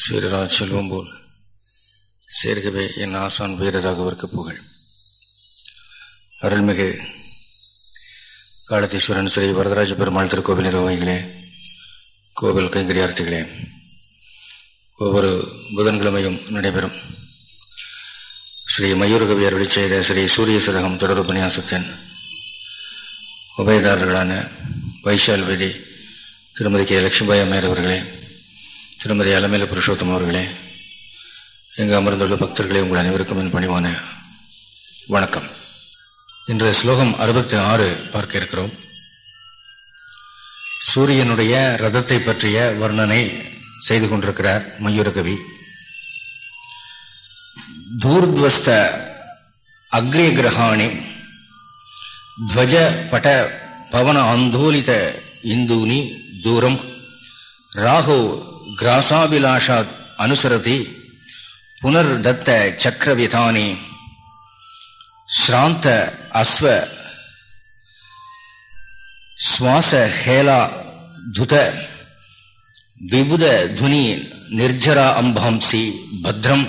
சீரராஜ் செல்வம் போல் சேர்கவே என் ஆசான் வீரராகவருக்கு புகழ். அருள்மிகு காலத்தீஸ்வரன் ஸ்ரீ வரதராஜ பெருமாள் திருக்கோவில் நிர்வாகிகளே கோவில் கைங்கரியார்த்திகளே ஒவ்வொரு புதன்கிழமையும் நடைபெறும். ஸ்ரீ மயூரகவியர் வெளிச்செய்த செய்த ஸ்ரீ சூரிய சதகம் தொடர் உபன்யாசத்தின் உபயதாரர்களான வைஷால் விதி திருமதி கே. லட்சுமிபாய் அம்மையர் அவர்களே திருமதி அலமேல புருஷோத்தம் அவர்களே எங்கு அமர்ந்துள்ள பக்தர்களே உங்கள் அனைவருக்கும் என் பணிவான வணக்கம் இன்றைய ஸ்லோகம் அறுபத்தி ஆறு பார்க்க இருக்கிறோம் சூரியனுடைய ரதத்தை பற்றிய வர்ணனை செய்து கொண்டிருக்கிறார் மயூரகவி தூர்துவஸ்த அக்ரிய கிரகாணி ಧ್ವಜ ಪಟ ಪವನ ಆಂದೋಲಿತ ಇಂದೂನಿ ದೂರಂ ರಾಹು கிராசாபிலாஷாத் அனுசரதி புனர்தத்த சக்கரவிதானி ஸ்ராந்த அஸ்வ சுவாச ஹேலா துத விபுத துனி நிர்ஜரா அம்பாம்சி பத்ரம்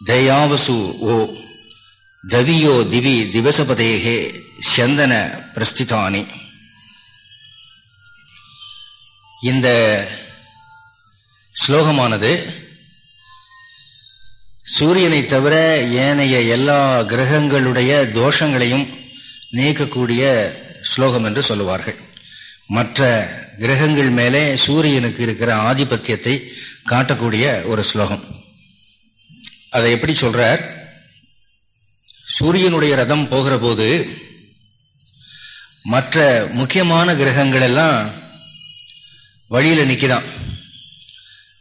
தயாவசு ஓ தவியோ திவி திவசபதேகே சந்தன பிரஸ்திதானி. இந்த ஸ்லோகமானது சூரியனை தவிர ஏனைய எல்லா கிரகங்களுடைய தோஷங்களையும் நீக்கக்கூடிய ஸ்லோகம் என்று சொல்லுவார்கள். மற்ற கிரகங்கள் மேலே சூரியனுக்கு இருக்கிற ஆதிபத்தியத்தை காட்டக்கூடிய ஒரு ஸ்லோகம். அதை எப்படி சொல்றார்? சூரியனுடைய ரதம் போகிற போது மற்ற முக்கியமான கிரகங்கள் எல்லாம் வழியில நிக்குதான்.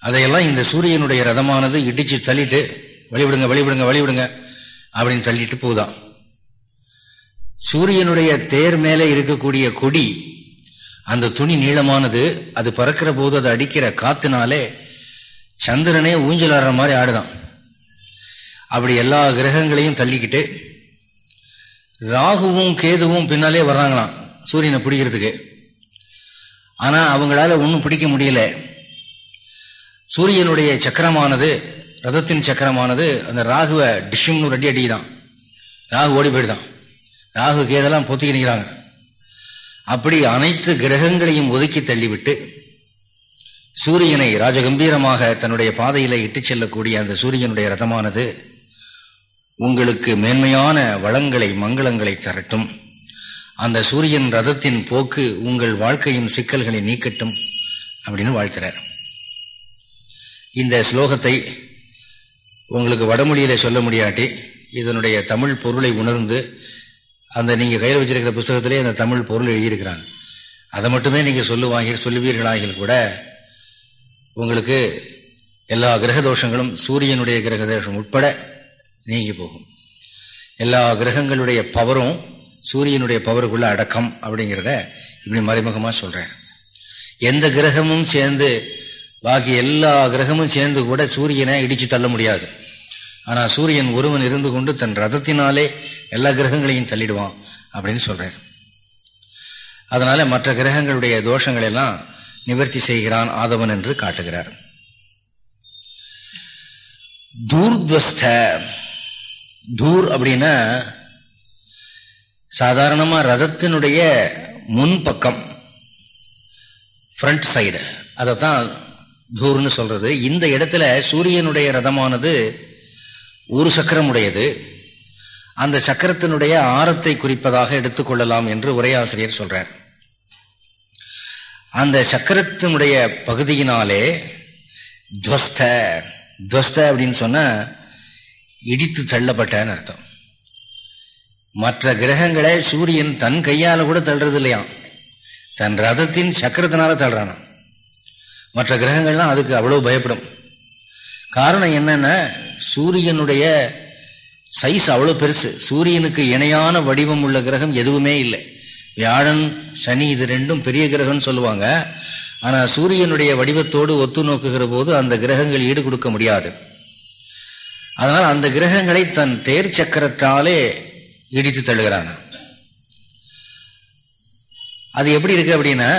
அதையெல்லாம் இந்த சூரியனுடைய ரதமானது இடிச்சு தள்ளிட்டு வழிவிடுங்க வழிவிடுங்க வழிவிடுங்க அப்படின்னு தள்ளிட்டு போதான் சூரியனுடைய தேர் மேலே இருக்கக்கூடிய கொடி அந்த துணி நீளமானது அது பறக்கிற போது அது அடிக்கிற காத்துனாலே சந்திரனே ஊஞ்சலாடுற மாதிரி ஆடுதான். அப்படி எல்லா கிரகங்களையும் தள்ளிக்கிட்டு ராகுவும் கேதுவும் பின்னாலே வர்றாங்களாம் சூரியனை பிடிக்கிறதுக்கு. ஆனா அவங்களால ஒன்றும் பிடிக்க முடியல. சூரியனுடைய சக்கரமானது ரதத்தின் சக்கரமானது அந்த ராகுவை டிஷ்ஷும்னு ரெடி அடிதான் ராகு ஓடி போயிடுதான். ராகு கேதெல்லாம் பொத்திக்கி நிற்கிறாங்க அப்படி அனைத்து கிரகங்களையும் ஒதுக்கி தள்ளிவிட்டு சூரியனை ராஜகம்பீரமாக தன்னுடைய பாதையில இட்டு செல்லக்கூடிய அந்த சூரியனுடைய ரதமானது உங்களுக்கு மேன்மையான வளங்களை மங்களங்களை தரட்டும். அந்த சூரியன் ரதத்தின் போக்கு உங்கள் வாழ்க்கையின் சிக்கல்களை நீக்கட்டும் அப்படின்னு வாழ்த்துறார். இந்த ஸ்லோகத்தை உங்களுக்கு வடமொழியில சொல்ல முடியாட்டி இதனுடைய தமிழ் பொருளை உணர்ந்து அந்த நீங்க கையில் வச்சிருக்கிற புஸ்தகத்திலே அந்த தமிழ் பொருள் எழுதியிருக்கிறாங்க அதை மட்டுமே நீங்க சொல்லுவாங்க சொல்லுவீர்களாகில் கூட உங்களுக்கு எல்லா கிரக தோஷங்களும் சூரியனுடைய கிரக தோஷம் உட்பட நீங்கி போகும். எல்லா கிரகங்களுடைய பவரும் சூரியனுடைய பவருக்குள்ள அடக்கம் அப்படிங்கிறத இப்படி மறைமுகமா சொல்றார். எந்த கிரகமும் சேர்ந்து பாக்கி எல்லா கிரகமும் சேர்ந்து கூட சூரியனை இடிச்சு தள்ள முடியாது. ஆனால் சூரியன் ஒருவன் இருந்து கொண்டு தன் ரதத்தினாலே எல்லா கிரகங்களையும் தள்ளிடுவான் அப்படின்னு சொல்றார். அதனால மற்ற கிரகங்களுடைய தோஷங்கள் எல்லாம் நிவர்த்தி செய்கிறான் ஆதவன் என்று காட்டுகிறார். தூர்துவஸ்த தூர் அப்படின்னா சாதாரணமா ரதத்தினுடைய முன்பக்கம் ஃப்ரண்ட் சைடு அதைத்தான் தூர்னு சொல்றது. இந்த இடத்துல சூரியனுடைய ரதமானது ஒரு சக்கரம் உடையது அந்த சக்கரத்தினுடைய ஆரத்தை குறிப்பதாக எடுத்துக்கொள்ளலாம் என்று உரையாசிரியர் சொல்றார். அந்த சக்கரத்தினுடைய பகுதியினாலே துவஸ்த துவஸ்த அப்படின்னு சொன்ன இடித்து தள்ளப்பட்டன்னு அர்த்தம். மற்ற கிரகங்களை சூரியன் தன் கையால் கூட தள்ளுறது இல்லையாம் தன் ரதத்தின் சக்கரத்தினால தள்ளுறானா மற்ற கிரகங்கள்லாம் அதுக்கு அவ்வளவு பயப்படும். காரணம் என்னன்னா சூரியனுடைய சைஸ் அவ்வளவு பெருசு. சூரியனுக்கு இணையான வடிவம் உள்ள கிரகம் எதுவுமே இல்லை. வியாழன் சனி இது ரெண்டும் பெரிய கிரகம்னு சொல்லுவாங்க. ஆனா சூரியனுடைய வடிவத்தோடு ஒத்து நோக்குகிற போது அந்த கிரகங்கள் ஈடு கொடுக்க முடியாது. அதனால் அந்த கிரகங்களை தன் தேர் சக்கரத்தாலே இடித்து தள்ளுகிறான் அது எப்படி இருக்கு அப்படின்னா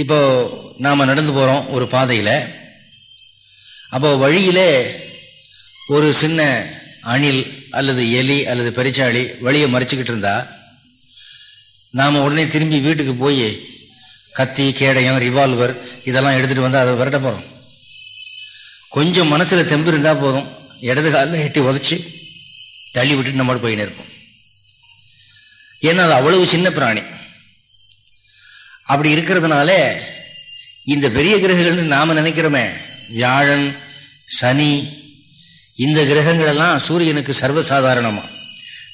இப்போ நாம் நடந்து போகிறோம் ஒரு பாதையில். அப்போ வழியிலே ஒரு சின்ன அணில் அல்லது எலி அல்லது பெரிச்சாளி வழியை மறைச்சிக்கிட்டு இருந்தா நாம் உடனே திரும்பி வீட்டுக்கு போய் கத்தி கேடயம் ரிவால்வர் இதெல்லாம் எடுத்துகிட்டு வந்து அதை விரட்ட போகிறோம் கொஞ்சம் மனசில் தெம்பு இருந்தால் போதும். இடது காலில் எட்டி உதச்சி தள்ளி விட்டுட்டு நம்மளோட போயின்னு இருப்போம். ஏன்னா அது அவ்வளவு சின்ன பிராணி. அப்படி இருக்கிறதுனால இந்த பெரிய கிரகங்கள்னு நாம நினைக்கிறோமே. வியாழன் சனி இந்த கிரகங்கள் எல்லாம் சூரியனுக்கு சர்வசாதாரணமா.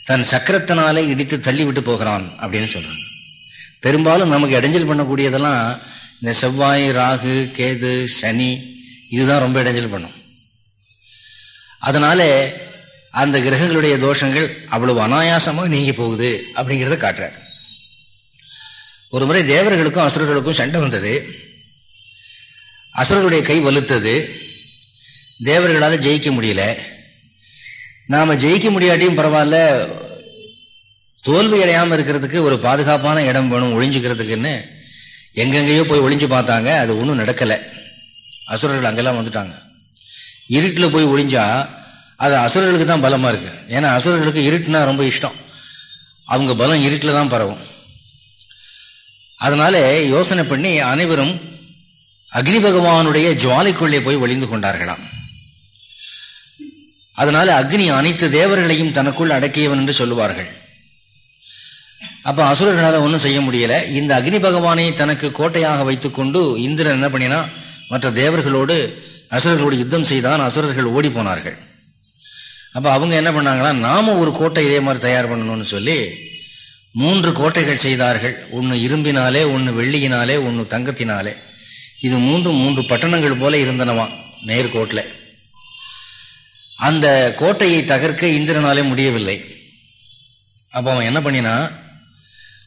தன் சக்கரத்தினாலே இடித்து தள்ளி விட்டு போகிறான் அப்படின்னு சொல்றாங்க. பெரும்பாலும் நமக்கு இடைஞ்சல் பண்ணக்கூடியதெல்லாம் இந்த செவ்வாய் ராகு கேது சனி இதுதான் ரொம்ப இடைஞ்சல் பண்ணும். அதனால அந்த கிரகங்களுடைய தோஷங்கள் அவ்வளவு அனாயாசமாக நீங்கி போகுது அப்படிங்கிறத காட்டுறாரு. ஒரு முறை தேவர்களுக்கும் அசுரர்களுக்கும் சண்டை வந்தது. அசுரர்களுடைய கை வலுத்தது. தேவர்களால் ஜெயிக்க முடியல. நாம ஜெயிக்க முடியாட்டியும் பரவாயில்ல தோல்வி அடையாமல் இருக்கிறதுக்கு ஒரு பாதுகாப்பான இடம் வேணும் ஒழிஞ்சுக்கிறதுக்குன்னு எங்கெங்கேயோ போய் ஒளிஞ்சு பார்த்தாங்க அது ஒன்றும் நடக்கலை. அசுரர்கள் அங்கெல்லாம் வந்துட்டாங்க. இருட்டில் போய் ஒழிஞ்சா அது அசுரர்களுக்கு தான் பலமாக இருக்கு. ஏன்னா அசுரர்களுக்கு இருட்டுனா ரொம்ப இஷ்டம். அவங்க பலம் இருட்டில் தான் பரவும். அதனால யோசனை பண்ணி அனைவரும் அக்னி பகவானுடைய ஜுவாலைக்குள்ளே போய் ஒளிந்து கொண்டார்களாம். அதனால அக்னி அனைத்து தேவர்களையும் தனக்குள் அடக்கியவன் என்று சொல்லுவார்கள். அப்ப அசுரர்களால் ஒன்றும் செய்ய முடியல. இந்த அக்னி பகவானை தனக்கு கோட்டையாக வைத்துக்கொண்டு இந்திரன் என்ன பண்ணினா மற்ற தேவர்களோடு அசுரர்களோடு யுத்தம் செய்தான் அசுரர்கள் ஓடி போனார்கள். அப்ப அவங்க என்ன பண்ணாங்களா நாம ஒரு கோட்டை இதே மாதிரி தயார் பண்ணணும்னு சொல்லி மூன்று கோட்டைகள் செய்தார்கள். ஒன்று இரும்பினாலே ஒன்று வெள்ளியினாலே ஒன்று தங்கத்தினாலே. இது மூன்று மூன்று பட்டணங்கள் போல இருந்தனவா நேர்கோட்டில். அந்த கோட்டையை தகர்க்க இந்திரனாலே முடியவில்லை. அப்போ அவன் என்ன பண்ணினா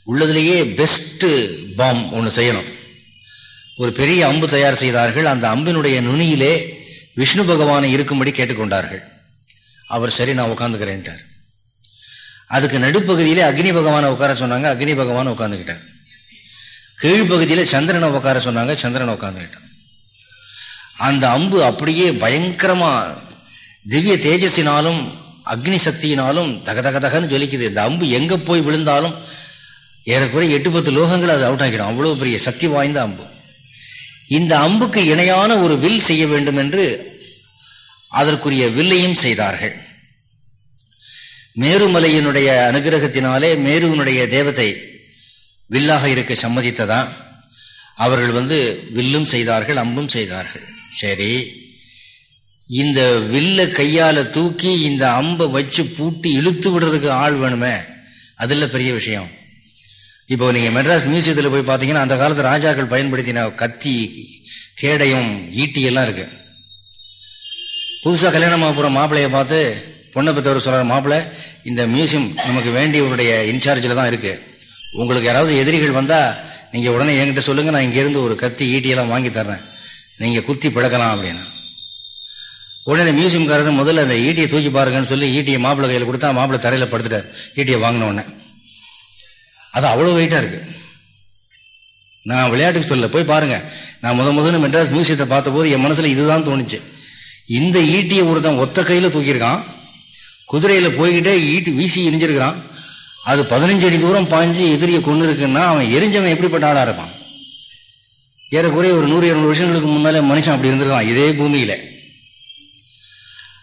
உள்ளதுலேயே பெஸ்ட்டு பாம் ஒன்று செய்யணும். ஒரு பெரிய அம்பு தயார் செய்தார்கள். அந்த அம்பினுடைய நுனியிலே விஷ்ணு பகவானை இருக்கும்படி கேட்டுக்கொண்டார்கள். அவர் சரி நான் உட்காந்துக்கிறேன்ட்டார் அதுக்கு நடுப்பகுதியிலே அக்னி பகவானை உட்கார சொன்னாங்க. அக்னி பகவான் உட்காந்துக்கிட்டார் கீழ்ப்பகுதியில சந்திரனை உட்கார சொன்னாங்க. சந்திரனை உட்காந்துக்கிட்டான் அந்த அம்பு அப்படியே பயங்கரமா திவ்ய தேஜஸினாலும் அக்னி சக்தியினாலும் தக தக தகன்னு ஜொலிக்குது. இந்த அம்பு எங்க போய் விழுந்தாலும் ஏறக்குறைய எட்டு பத்து லோகங்கள் அது அவுட் ஆகிடும். அவ்வளவு பெரிய சக்தி வாய்ந்த அம்பு. இந்த அம்புக்கு இணையான ஒரு வில் செய்ய வேண்டும் என்று அதற்குரிய வில்லையும் செய்தார்கள். மேருமலையினுடைய அனுகிரகத்தினாலே மேருவனுடைய தேவதை வில்லாக இருக்க சம்மதித்ததா அவர்கள் வந்து வில்லும் செய்தார்கள் அம்பும் செய்தார்கள். சரி இந்த வில்ல கையால தூக்கி இந்த அம்பை வச்சு பூட்டி இழுத்து விடுறதுக்கு ஆள் வேணுமே? அதுல பெரிய விஷயம். இப்போ நீங்க மெட்ராஸ் மியூசியத்தில் போய் பார்த்தீங்கன்னா அந்த காலத்து ராஜாக்கள் பயன்படுத்தின கத்தி கேடயம் ஈட்டி எல்லாம் இருக்கு. புதுசாக கல்யாணமாக போகிற மாப்பிள்ளைய பார்த்து பொண்ணை பெற்றவர் சொல்ற மாப்பிள்ள இந்த மியூசியம் நமக்கு வேண்டியவருடைய இன்சார்ஜில் தான் இருக்கு. உங்களுக்கு யாராவது எதிரிகள் வந்தால் நீங்கள் உடனே என்கிட்ட சொல்லுங்கள் நான் இங்கேருந்து ஒரு கத்தி ஈட்டியெல்லாம் வாங்கி தர்றேன். நீங்கள் குத்தி பிழக்கலாம் அப்படின்னு. உடனே மியூசியம்காரர் முதல்ல அந்த ஈட்டியை தூக்கி பாருங்கன்னு சொல்லி ஈட்டியை மாப்பிள்ளை கையில் கொடுத்தா மாப்பிள்ளை தரையில் படுத்துட்டார். ஈட்டியை வாங்கின உடனே. அது அவ்வளோ வெயிட்டாக இருக்கு. நான் விளையாட்டுக்கு சொல்ல போய் பாருங்க. நான் முத முதல்ல மெட்ராஸ் மியூசியத்தை பார்த்தபோது என் மனசில் இதுதான் தோணுச்சு. இந்த ஈட்டியை ஒருத்தன் ஒத்த கையில் தூக்கியிருக்கான். குதிரையில் போய்கிட்டே ஈட்டு வீசி எரிஞ்சிருக்கிறான் அது பதினஞ்சு அடி தூரம் பாஞ்சு எதிரியை கொண்டு இருக்குன்னா அவன் எரிஞ்சவன் எப்படிப்பட்ட ஆளா இருப்பான்? ஏறக்குறைய ஒரு நூறு இருநூறு வருஷங்களுக்கு முன்னாலே மனுஷன் அப்படி இருந்திருக்கான் இதே பூமியில.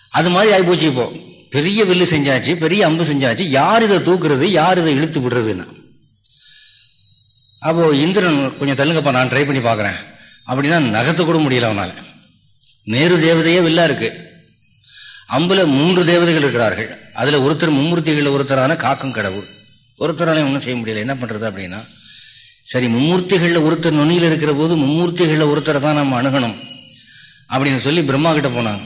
அது மாதிரி ஆகிப்போச்சு இப்போ. பெரிய வில்லு செஞ்சாச்சு பெரிய அம்பு செஞ்சாச்சு யார் இதை தூக்குறது யார் இதை இழுத்து விடுறதுன்னு. அப்போ இந்திரன் கொஞ்சம் தள்ளுங்கப்பா நான் ட்ரை பண்ணி பார்க்குறேன். அப்படின்னா நகத்தை கூட முடியல அவனால. நேரு தேவதையே வில்லா இருக்கு. அம்புல மூன்று தேவதைகள் இருக்கிறார்கள். அதுல ஒருத்தர் மும்மூர்த்திகள் ஒருத்தரான காக்கும் கடவுள். ஒருத்தரால ஒன்றும் செய்ய முடியல. என்ன பண்றது அப்படின்னா சரி மும்மூர்த்திகள்ல ஒருத்தர் நுனியில் இருக்கிற போது மும்மூர்த்திகள்ல ஒருத்தரை தான் நம்ம அணுகணும் அப்படின்னு சொல்லி பிரம்மா கிட்ட போனாங்க.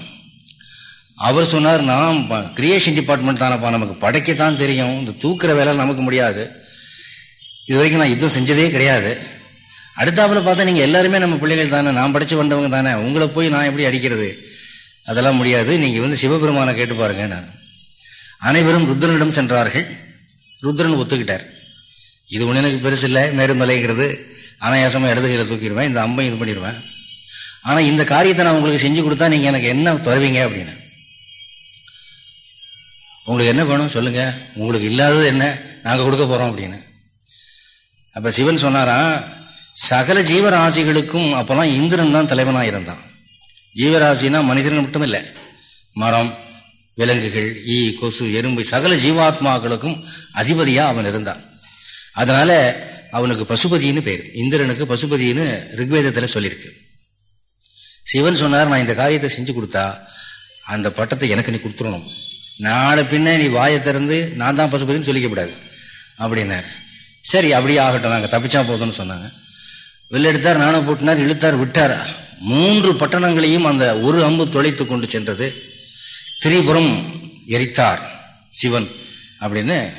அவர் சொன்னார் நான் கிரியேஷன் டிபார்ட்மெண்ட் தானப்பா நமக்கு படைக்கத்தான் தெரியும். இந்த தூக்குற வேலை நமக்கு முடியாது. இது வரைக்கும் நான் யுத்தம் செஞ்சதே கிடையாது. அடுத்தாப்புல பார்த்தா நீங்க எல்லாருமே நம்ம பிள்ளைகள் தானே. நான் படிச்சு வந்தவங்க தானே. உங்களை போய் நான் எப்படி அடிக்கிறது? அதெல்லாம் முடியாது. நீங்கள் வந்து சிவபெருமானை கேட்டு பாருங்க நான். அனைவரும் ருத்ரனிடம் சென்றார்கள். ருத்ரன் ஒத்துக்கிட்டார். இது ஒன்று எனக்கு பெருசு இல்லை. மேடுமலைங்கிறது அனாயாசமாக இடது கையில் தூக்கிடுவேன். இந்த அம்பை இது பண்ணிடுவேன். ஆனால் இந்த காரியத்தை நான் உங்களுக்கு செஞ்சு கொடுத்தா நீங்கள் எனக்கு என்ன தருவீங்க அப்படின்னு. உங்களுக்கு என்ன வேணும் சொல்லுங்கள் உங்களுக்கு இல்லாதது என்ன? நாங்கள் கொடுக்க போகிறோம் அப்படின்னு. அப்போ சிவன் சொன்னாராம் சகல ஜீவராசிகளுக்கும் அப்போல்லாம் இந்திரன் தான் தலைவனாக இருந்தான் ஜீவராசினா மனிதர்கள் மட்டும் இல்லை மரம் விலங்குகள் ஈ கொசு எறும்பு சகல ஜீவாத்மாக்களுக்கும் அதிபதியா அவன் இருந்தான். அதனால அவனுக்கு பசுபதினு பேர். இந்திரனுக்கு பசுபதினு ரிக்வேதத்துல சொல்லியிருக்கு சிவன் சொன்னார் நான் இந்த காரியத்தை செஞ்சு கொடுத்தா அந்த பட்டத்தை எனக்கு நீ கொடுத்துடணும். நாளை பின்ன நீ வாயை திறந்து நான் தான் பசுபதினு சொல்லிக்கப்படாது. அப்படின்னாரு. சரி அப்படியே ஆகட்டும். நாங்கள் தப்பிச்சா போதும்னு சொன்னாங்க. வெளில எடுத்தார் நானும் போட்டினார் இழுத்தார் விட்டார்? மூன்று பட்டணங்களையும் அந்த ஒரு அம்பு தொலைத்து கொண்டு சென்றது. திரிபுரம் எரித்தார் சிவன் அப்படின்னு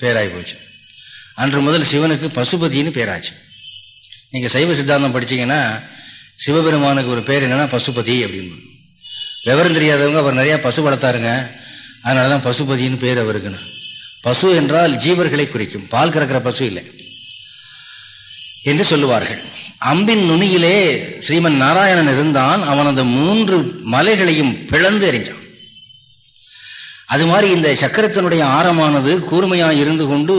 பேராகி போச்சு. அன்று முதல் சிவனுக்கு பசுபதினு பேராச்சு. நீங்கள் சைவ சித்தாந்தம் படிச்சீங்கன்னா சிவபெருமானுக்கு ஒரு பேர் என்னன்னா பசுபதி அப்படின்னு. விவரம் தெரியாதவங்க அவர் நிறையா பசு வளர்த்தாருங்க. அதனாலதான் பசுபதினு பேர் அவருக்குன்னு பசு என்றால் ஜீவர்களை குறிக்கும். பால் கறக்கிற பசு இல்லை. என்று சொல்லுவார்கள். அம்பின் நுனியிலே ஸ்ரீமன் நாராயணன் இருந்தான். அவன் அந்த மூன்று மலைகளையும் பிளந்து எறிஞ்சான் அது மாதிரி இந்த சக்கரத்தினுடைய ஆரமானது கூர்மையா இருந்து கொண்டு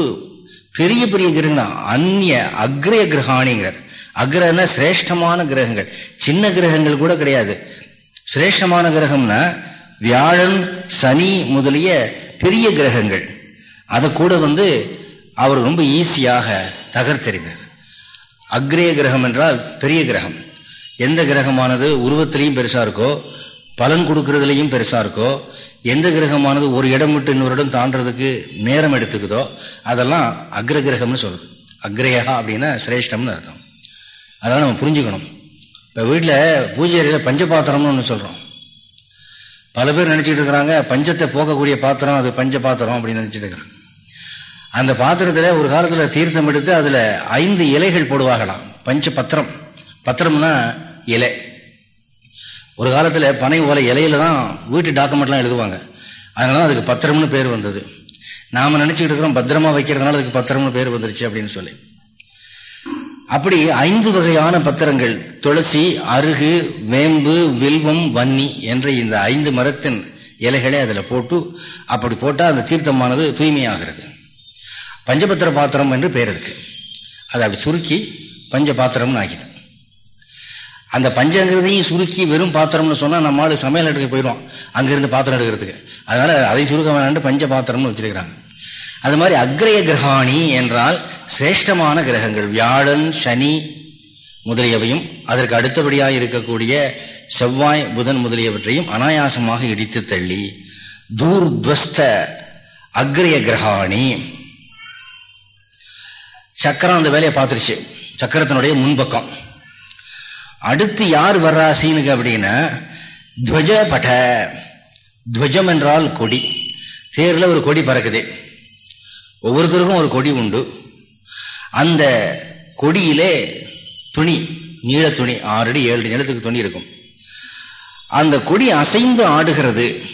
பெரிய பெரிய கிரகங்கள் அந்நிய அக்ரய கிரகாணிங்கிறார் அக்ரன சிரேஷ்டமான கிரகங்கள். சின்ன கிரகங்கள் கூட கிடையாது. சிரேஷ்டமான கிரகம்னா வியாழன் சனி முதலிய பெரிய கிரகங்கள். அதை கூட வந்து அவர் ரொம்ப ஈஸியாக தகர்த்தெறிந்தார். அக்ரேய கிரகம் என்றால் பெரிய கிரகம். எந்த கிரகமானது உருவத்திலையும் பெருசா இருக்கோ பலன் கொடுக்கறதுலையும் பெருசா இருக்கோ எந்த கிரகமானது ஒரு இடம் விட்டு இன்னொரு இடம் தாண்டதுக்கு நேரம் எடுத்துக்குதோ அதெல்லாம் அக்ர கிரகம்னு சொல்லுது. அக்ரேகா அப்படின்னா சிரேஷ்டம்னு அர்த்தம். அதெல்லாம் நம்ம புரிஞ்சுக்கணும். இப்போ வீட்டில் பூஜை அறையில் பஞ்சபாத்திரம்னு ஒன்று சொல்கிறோம் பல பேர் நினச்சிக்கிட்டு இருக்கிறாங்க பஞ்சத்தை போக்கக்கூடிய பாத்திரம் அது பஞ்ச பாத்திரம் அப்படின்னு நினச்சிட்டு இருக்கிறாங்க. அந்த பாத்திரத்தில் ஒரு காலத்தில் தீர்த்தம் எடுத்து அதில் ஐந்து இலைகள் போடுவாங்களாம். பஞ்ச பத்திரம் பத்திரம்னா இலை. ஒரு காலத்தில் பனை ஓலை இலையில தான் வீட்டு டாக்குமெண்ட்லாம் எழுதுவாங்க. அதனால அதுக்கு பத்திரம்னு பேர் வந்தது. நாம் நினச்சிக்கிட்டு இருக்கிறோம் பத்திரமா வைக்கிறதுனால அதுக்கு பத்திரம்னு பேர் வந்துருச்சு அப்படின்னு சொல்லி. அப்படி ஐந்து வகையான பத்திரங்கள். துளசி அருகு வேம்பு வில்வம் வன்னி என்ற இந்த ஐந்து மரத்தின் இலைகளை அதில் போட்டு அப்படி போட்டால் அந்த தீர்த்தமானது தூய்மையாகிறது. பஞ்சபத்திர பாத்திரம் என்று பெயர் இருக்கு. அதை அப்படி சுருக்கி பஞ்ச பாத்திரம்னு ஆகிடும் அந்த பஞ்சங்கிறதையும் சுருக்கி வெறும் பாத்திரம்னு சொன்னால் நம்ம ஆள் சமையல் எடுக்க போயிடும் அங்கிருந்து பாத்திரம் எடுக்கிறதுக்கு. அதனால அதை சுருக்க வேணாண்டு பஞ்ச பாத்திரம்னு வச்சிருக்கிறாங்க. அது மாதிரி அக்ரய கிரகாணி என்றால் சிரேஷ்டமான கிரகங்கள். வியாழன் சனி முதலியவையும் அதற்கு அடுத்தபடியாக இருக்கக்கூடிய செவ்வாய் புதன் முதலியவற்றையும் அனாயாசமாக இடித்து தள்ளி தூர்துவஸ்த அக்ரய கிரகாணி சக்கரம் அந்த வேலையை பார்த்துருச்சு. சக்கரத்தினுடைய முன்பக்கம். அடுத்து யார் வர்றா சீனுக்கு அப்படின்னா துவஜ பட துவஜம் என்றால் கொடி. தேரில் ஒரு கொடி பறக்குது. ஒவ்வொருத்தருக்கும் ஒரு கொடி உண்டு. அந்த கொடியிலே துணி நீள துணி ஆறு அடி ஏழு நிலத்துக்கு துணி இருக்கும். அந்த கொடி அசைந்து ஆடுகிறது.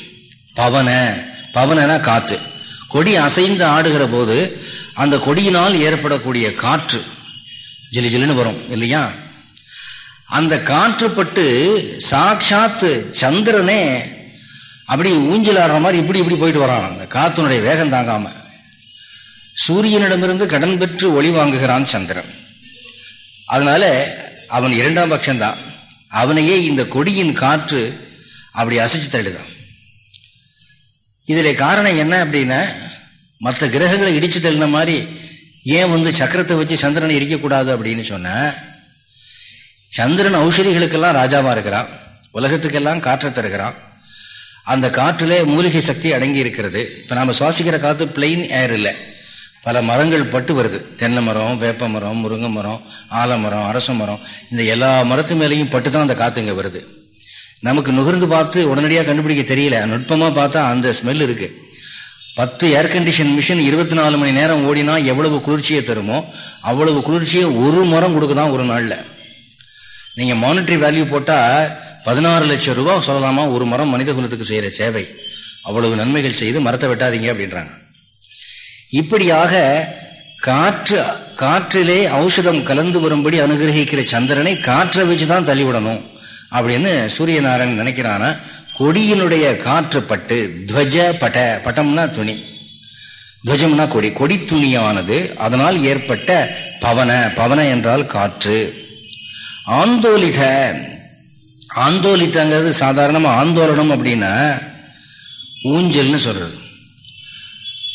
பவன. பவனா காத்து. கொடி அசைந்து ஆடுகிற போது அந்த கொடியினால் ஏற்படக்கூடிய காற்று ஜிலி ஜிலுன்னு வரும் இல்லையா? அந்த காற்றுப்பட்டு சாட்சாத்து சந்திரனே அப்படி ஊஞ்சல் ஆடுற மாதிரி இப்படி இப்படி போயிட்டு வரான். அந்த காத்தினுடைய வேகம் தாங்காம. சூரியனிடமிருந்து கடன் பெற்று ஒளி வாங்குகிறான் சந்திரன். அதனால அவன் இரண்டாம் பட்சம்தான். அவனையே இந்த கொடியின் காற்று அப்படி அசைச்சு தள்ளுதான். இதில் காரணம் என்ன அப்படின்னா மற்ற கிரகங்களை இடிச்சு தள்ளின மாதிரி ஏன் வந்து சக்கரத்தை வச்சு சந்திரனை இடிக்கக்கூடாது அப்படின்னு சொன்ன? சந்திரன் ஔஷதிகளுக்கெல்லாம் ராஜாவா இருக்கிறான். உலகத்துக்கெல்லாம் காற்றை தருகிறான். அந்த காற்றிலே மூலிகை சக்தி அடங்கி இருக்கிறது. இப்போ நாம் சுவாசிக்கிற காற்று பிளெயின் ஏர் இல்லை. பல மரங்கள் பட்டு வருது. தென்னை மரம் வேப்ப மரம் முருங்கை மரம் ஆலமரம் அரச மரம் இந்த எல்லா மரத்து மேலேயும் பட்டு தான் அந்த காற்று இங்கே வருது. நமக்கு நுகர்ந்து பார்த்து உடனடியாக கண்டுபிடிக்க தெரியல. நுட்பமாக பார்த்தா அந்த ஸ்மெல் இருக்குது பத்து ஏர் கண்டிஷன் மிஷின் இருபத்தி நாலு மணி நேரம் ஓடினா எவ்வளவு குளிர்ச்சியை தருமோ அவ்வளவு குளிர்ச்சியை ஒரு மரம் கொடுக்குதான் ஒரு நாள்ல. நீங்க மானிட்டரி வேல்யூ போட்டா பதினாறு லட்சம் ரூபாய் சொல்லலாமா? ஒரு மரம் மனித குலத்துக்கு செய்யற சேவை. அவ்வளவு நன்மைகள் செய்து மரத்தை வெட்டாதீங்க அப்படின்றாங்க. இப்படியாக காற்று காற்றிலே ஔஷதம் கலந்து வரும்படி அனுகிரகிக்கிற சந்திரனை காற்றை வச்சுதான் தள்ளிவிடணும் அப்படின்னு சூரியநாராயணன் நினைக்கிறானா? கொடியினுடைய காற்று பட்டு துவஜ பட பட்டம்னா துணி. துவஜம்னா கொடி. கொடி துணியானது அதனால் ஏற்பட்ட பவன பவன என்றால் காற்று. ஆந்தோலித ஆந்தோலித்தங்கிறது சாதாரணமாக ஆந்தோலனம் அப்படின்னா ஊஞ்சல்னு சொல்கிறது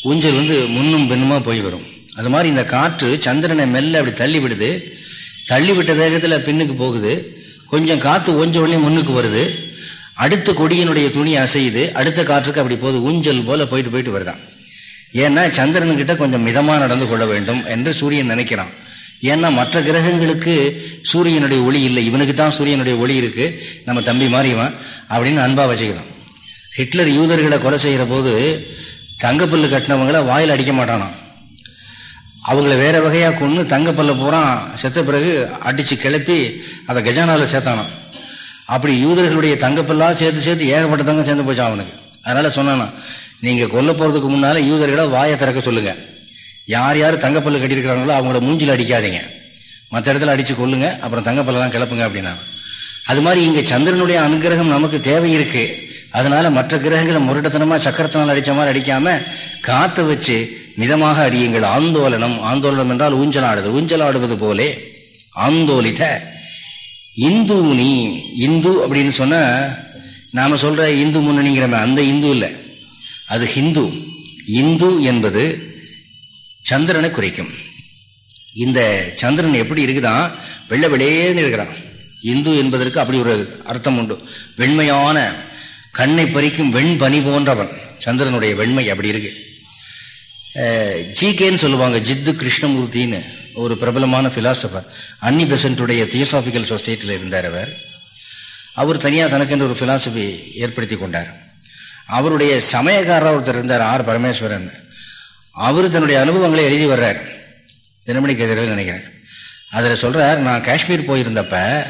ஊஞ்சல் வந்து முன்னும் பின்னுமா போய் வரும். அது மாதிரி இந்த காற்று சந்திரனை மெல்ல அப்படி தள்ளி விடுது. தள்ளி விட்ட வேகத்தில் பின்னுக்கு போகுது. கொஞ்சம் காற்று ஒஞ்ச உடனே முன்னுக்கு வருது. அடுத்த கொடியினுடைய துணி அசையுது அடுத்த காற்றுக்கு அப்படி போகுது ஊஞ்சல் போல போயிட்டு போயிட்டு வருதான். ஏன்னா சந்திரன்கிட்ட கொஞ்சம் மிதமாக நடந்து கொள்ள வேண்டும் என்று சூரியன் நினைக்கிறான். ஏன்னா மற்ற கிரகங்களுக்கு சூரியனுடைய ஒளி இல்லை இவனுக்கு தான் சூரியனுடைய ஒளி இருக்கு. நம்ம தம்பி மாறிவான் அப்படின்னு அன்பா வச்சுக்கிறான். ஹிட்லர் யூதர்களை கொலை செய்கிற போது தங்கப்பல்லு கட்டினவங்கள வாயில் அடிக்க மாட்டானான் அவங்கள வேற வகையாக கொண்டு தங்கப்பல்ல பூரா செத்த பிறகு அடிச்சு கிளப்பி அதை கஜானாவில் சேர்த்தானான் அப்படி யூதர்களுடைய தங்கப்பெல்லாம் சேர்த்து சேர்த்து ஏகப்பட்ட தங்கம் சேர்ந்து போச்சான் அவனுக்கு. அதனால சொன்னானா நீங்க கொல்ல போறதுக்கு முன்னால யூதர்களை வாயை திறக்க சொல்லுங்க. யார் யார் தங்கப்பல்லு கட்டியிருக்கிறாங்களோ அவங்களோட மூஞ்சில் அடிக்காதீங்க. மற்ற இடத்துல அடிச்சு கொள்ளுங்க அப்புறம் தங்கப்பல்லாம் கிளப்புங்க அப்படின்னா அது மாதிரி இங்க சந்திரனுடைய அனுகிரகம் நமக்கு தேவை இருக்கு அதனால மற்ற கிரகங்களை முரட்டத்தனமா சக்கரத்தினால் அடிச்ச மாதிரி அடிக்காம காத்த வச்சு மிதமாக அடியுங்கள். ஆந்தோலனம் ஆந்தோலனம் என்றால் ஊஞ்சலாடுது ஊஞ்சலாடுவது போலே ஆந்தோலித இந்து நீ இந்து அப்படின்னு சொன்ன நாம சொல்ற இந்து முன்னணிங்கிற அந்த இந்து இல்லை. அது ஹிந்து. இந்து என்பது சந்திரனை குறைக்கும். இந்த சந்திரன் எப்படி இருக்குதான்? வெள்ள வெளியேன்னு இருக்கிறான். இந்து என்பதற்கு அப்படி ஒரு அர்த்தம் உண்டு. வெண்மையான கண்ணை பறிக்கும் வெண்பனி போன்றவன். சந்திரனுடைய வெண்மை அப்படி இருக்கு. ஜிகேன்னு சொல்லுவாங்க ஜித்து கிருஷ்ணமூர்த்தின்னு ஒரு பிரபலமான பிலாசபர் அன்னி பெசன்ட்டுடைய தியோசாபிக்கல் சொசைட்டியில் இருந்தார் அவர். அவர் தனியாக தனக்கென்று ஒரு பிலாசபி ஏற்படுத்தி கொண்டார். அவருடைய சமயக்காரர் ஒருத்தர் இருந்தார் ஆர். பரமேஸ்வரன். அவர் தன்னுடைய அனுபவங்களை எழுதி வர்றார். தினமணிக்கு எதிரில் நினைக்கிறேன். அதில் சொல்கிறார் நான் காஷ்மீர் போயிருந்தப்ப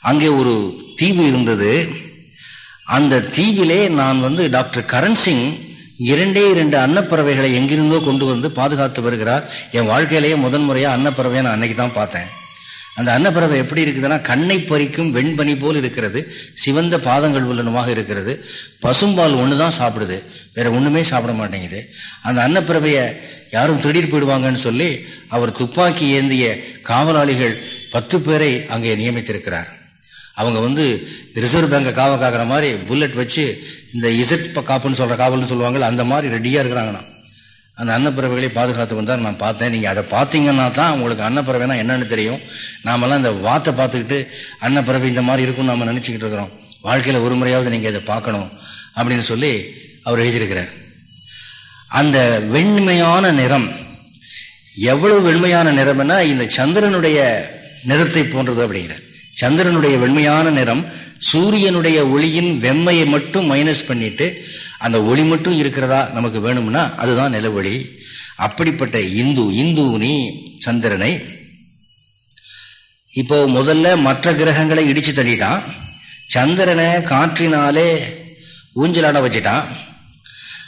அங்கே ஒரு தீவு இருந்தது. அந்த தீவிலே நான் வந்து டாக்டர் கரண் சிங் இரண்டே இரண்டு அன்னப்பறவைகளை எங்கிருந்தோ கொண்டு வந்து பாதுகாத்து வருகிறார். என் வாழ்க்கையிலேயே முதன் முறையாக அன்னப்பறவையை நான் அன்னைக்கு தான் பார்த்தேன். அந்த அன்னப்பறவை எப்படி இருக்குதுன்னா கண்ணை பறிக்கும் வெண்பனி போல் இருக்கிறது. சிவந்த பாதங்கள் உள்ளனமாக இருக்கிறது. பசும்பால் ஒன்று தான் சாப்பிடுது. வேற ஒன்றுமே சாப்பிட மாட்டேங்குது. அந்த அன்னப்பறவையை யாரும் திருடிட்டு போயிடுவாங்கன்னு சொல்லி அவர் துப்பாக்கி ஏந்திய காவலாளிகள் பத்து பேரை அங்கே நியமித்திருக்கிறார். அவங்க வந்து ரிசர்வ் பேங்கை காவ காக்கிற மாதிரி புல்லட் வச்சு இந்த இசட் காப்புன்னு சொல்கிற காவல்னு சொல்லுவாங்கள்ல அந்த மாதிரி ரெடியாக இருக்கிறாங்கண்ணா. அந்த அன்னப்பறவைகளை பாதுகாத்து வந்தார் நான் பார்த்தேன். நீங்கள் அதை பார்த்தீங்கன்னா தான் உங்களுக்கு அன்னப்பறவைனா என்னன்னு தெரியும். நாமெல்லாம் இந்த வாத்தை பார்த்துக்கிட்டு அன்னப்பறவை இந்த மாதிரி இருக்கும்னு நம்ம நினச்சிக்கிட்டு இருக்கிறோம். வாழ்க்கையில் ஒரு முறையாவது நீங்கள் இதை பார்க்கணும் அப்படின்னு சொல்லி அவர் எழுதியிருக்கிறார். அந்த வெண்மையான நிறம் எவ்வளவு வெண்மையான நிறம்னா இந்த சந்திரனுடைய நிறத்தை போன்றது அப்படிங்கிறார். சந்திரனுடைய வெண்மையான நிறம் சூரியனுடைய ஒளியின் வெம்மையை மட்டும் மைனஸ் பண்ணிட்டு அந்த ஒளி மட்டும் இருக்கிறதா நமக்கு வேணும்னா அதுதான் நிலவொளி. அப்படிப்பட்ட இந்து இந்து நீ சந்திரனை இப்போ முதல்ல மற்ற கிரகங்களை இடிச்சு தள்ளிட்டான். சந்திரனை காற்றினாலே ஊஞ்சலாட வச்சிட்டான்.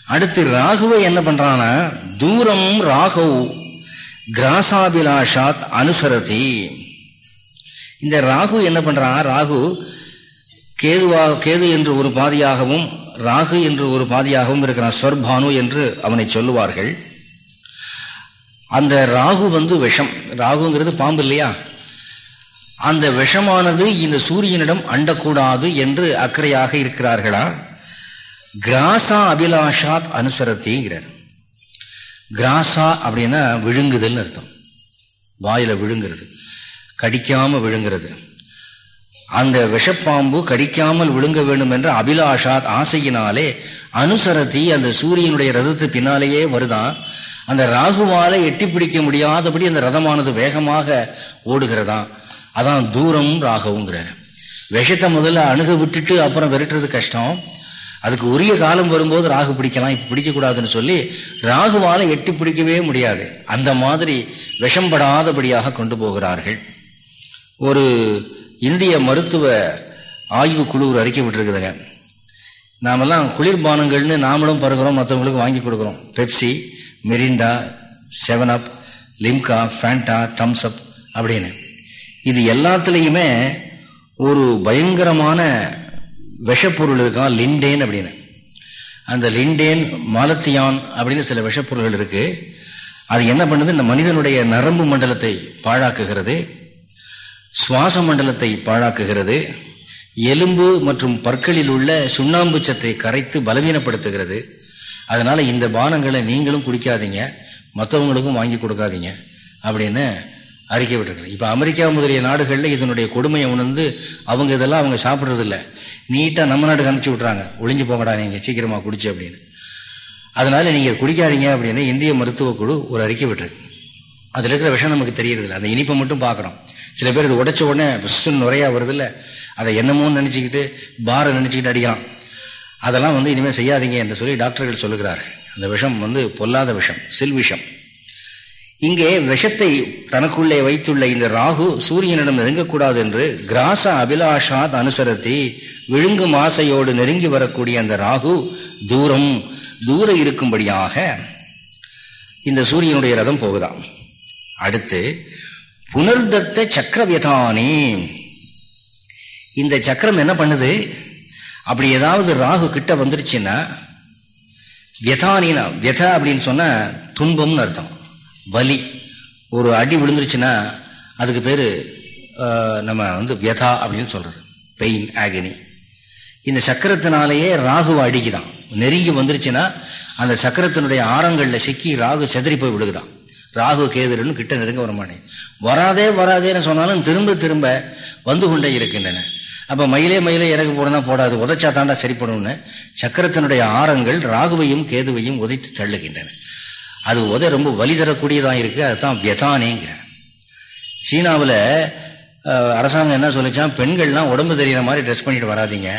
அடுத்து ராகுவை என்ன பண்றான்னா தூரம் ராகவ் கிராசாபிலாஷாத் அனுசரதி. இந்த ராகு என்ன பண்றான் ராகு கேதுவாக கேது என்று ஒரு பாதியாகவும் ராகு என்று ஒரு பாதியாகவும் இருக்கிறான். ஸ்வர்பானு என்று அவனை சொல்லுவார்கள். அந்த ராகு வந்து விஷம். ராகுங்கிறது பாம்பு இல்லையா? அந்த விஷமானது இந்த சூரியனிடம் அண்டக்கூடாது என்று அக்கறையாக இருக்கிறார்களா? கிராசா அபிலாஷாத் அனுசரத்திங்கிறார். கிராசா அப்படின்னா விழுங்குதல்னு அர்த்தம். வாயில விழுங்குறது. கடிக்காமல் விழுங்கிறது. அந்த விஷப்பாம்பு கடிக்காமல் விழுங்க வேண்டும் என்ற அபிலாஷாத் ஆசையினாலே அனுசரத்தி அந்த சூரியனுடைய ரதத்து பின்னாலேயே வருதான் அந்த ராகுவால எட்டி பிடிக்க முடியாதபடி அந்த ரதமானது வேகமாக ஓடுகிறதான் அதான் தூரம் ராகவுங்கிறார் விஷத்தை முதல்ல அணுக விட்டுட்டு அப்புறம் விரட்டுறது கஷ்டம். அதுக்கு உரிய காலம் வரும்போது ராகு பிடிக்கலாம் இப்போ பிடிக்கக்கூடாதுன்னு சொல்லி ராகுவால எட்டி பிடிக்கவே முடியாது. அந்த மாதிரி விஷம்படாதபடியாக கொண்டு போகிறார்கள். ஒரு இந்திய மருத்துவ ஆய்வு குழு ஒரு அறிக்கை விட்டுருக்குதுங்க. நாமெல்லாம் குளிர்பானங்கள்னு நாமளும் பருகிறோம் மற்றவங்களுக்கு வாங்கி கொடுக்குறோம். Pepsi Mirinda Seven Up Limca Fanta Thums Up அப்படின்னு. இது எல்லாத்துலேயுமே ஒரு பயங்கரமான விஷப்பொருள் இருக்கான் லிண்டேன் அப்படின்னு. அந்த லிண்டேன் மாலத்தியான் அப்படின்னு சில விஷப்பொருள்கள் இருக்குது அது என்ன பண்ணுது? இந்த மனிதனுடைய நரம்பு மண்டலத்தை பாழாக்குகிறது. சுவாச மண்டலத்தை பாழாக்குகிறது. எலும்பு மற்றும் பற்களில் உள்ள சுண்ணாம்பு சத்தை கரைத்து பலவீனப்படுத்துகிறது. அதனால இந்த பானங்களை நீங்களும் குடிக்காதீங்க. மற்றவங்களுக்கும் வாங்கி கொடுக்காதீங்க. அப்படின்னு அறிக்கை விட்டுருக்கேன் இப்போ அமெரிக்கா முதலிய நாடுகளில் இதனுடைய கொடுமையை உணர்ந்து அவங்க இதெல்லாம் அவங்க சாப்பிட்றதில்ல. நீட்டாக நம்ம நாட்டுக்கு அனுப்பிச்சி விட்றாங்க ஒளிஞ்சு போங்கடா நீங்கள் சீக்கிரமாக குடிச்சு அப்படின்னு. அதனால நீங்கள் குடிக்காதீங்க அப்படின்னு இந்திய மருத்துவ குழு ஒரு அறிக்கை விட்டுருக்கு. அதில் இருக்கிற விஷயம் நமக்கு தெரியறதில்ல. அந்த இனிப்பை மட்டும் பார்க்குறோம். சில பேர் இது உடைச்ச உடனே புஷ்ஷன் நுறையா வருதில்ல அதை என்னமோன்னு நினச்சிக்கிட்டு பாரை நினச்சிக்கிட்டு அடிக்கலாம் அதெல்லாம் வந்து இனிமேல் செய்யாதீங்க என்று சொல்லி டாக்டர்கள் சொல்லுகிறார் அந்த விஷம் வந்து பொல்லாத விஷம் சில் விஷம். இங்கே விஷத்தை தனக்குள்ளே வைத்துள்ள இந்த ராகு சூரியனிடம் நெருங்கக்கூடாது என்று கிராச அபிலாஷாத் அனுசரத்தி விழுங்கும் ஆசையோடு நெருங்கி வரக்கூடிய அந்த ராகு தூரம் தூர இருக்கும்படியாக இந்த சூரியனுடைய ரதம் போகுதாம். அடுத்து புனர்தத்த சக்கரவியதானி. இந்த சக்கரம் என்ன பண்ணுது? அப்படி ஏதாவது ராகு கிட்ட வந்துருச்சுன்னா வியதானினா வியத அப்படின்னு சொன்ன துன்பம்னு அர்த்தம். வலி. ஒரு அடி விழுந்துருச்சுன்னா அதுக்கு பேர் நம்ம வந்து வியதா அப்படின்னு சொல்றது. பெயின் ஆகினி இந்த சக்கரத்தினாலேயே ராகுவை அடிக்குதான். நெருங்கி வந்துருச்சுன்னா அந்த சக்கரத்தினுடைய ஆரங்களில் சிக்கி ராகு செதறி போய் விழுகுதான். ராகு கேதுருன்னு கிட்ட நெருங்க வரமாட்டேன் வராதே வராதேன்னு சொன்னாலும் திரும்ப திரும்ப வந்து கொண்டே இருக்கின்றன. அப்போ மயிலே மயிலே இறகு போடனா போடாது உதைச்சா தாண்டா சரிப்படும்னு சக்கரத்தினுடைய ஆரங்கள் ராகுவையும் கேதுவையும் உதைத்து தள்ளுகின்றன. அது உதை ரொம்ப வலி தரக்கூடியதாக இருக்குது அதுதான் வியதானேங்கிறார். சீனாவில் அரசாங்கம் என்ன சொல்லிச்சான்? பெண்கள்லாம் உடம்பு தெரிகிற மாதிரி ட்ரெஸ் பண்ணிட்டு வராதிங்க.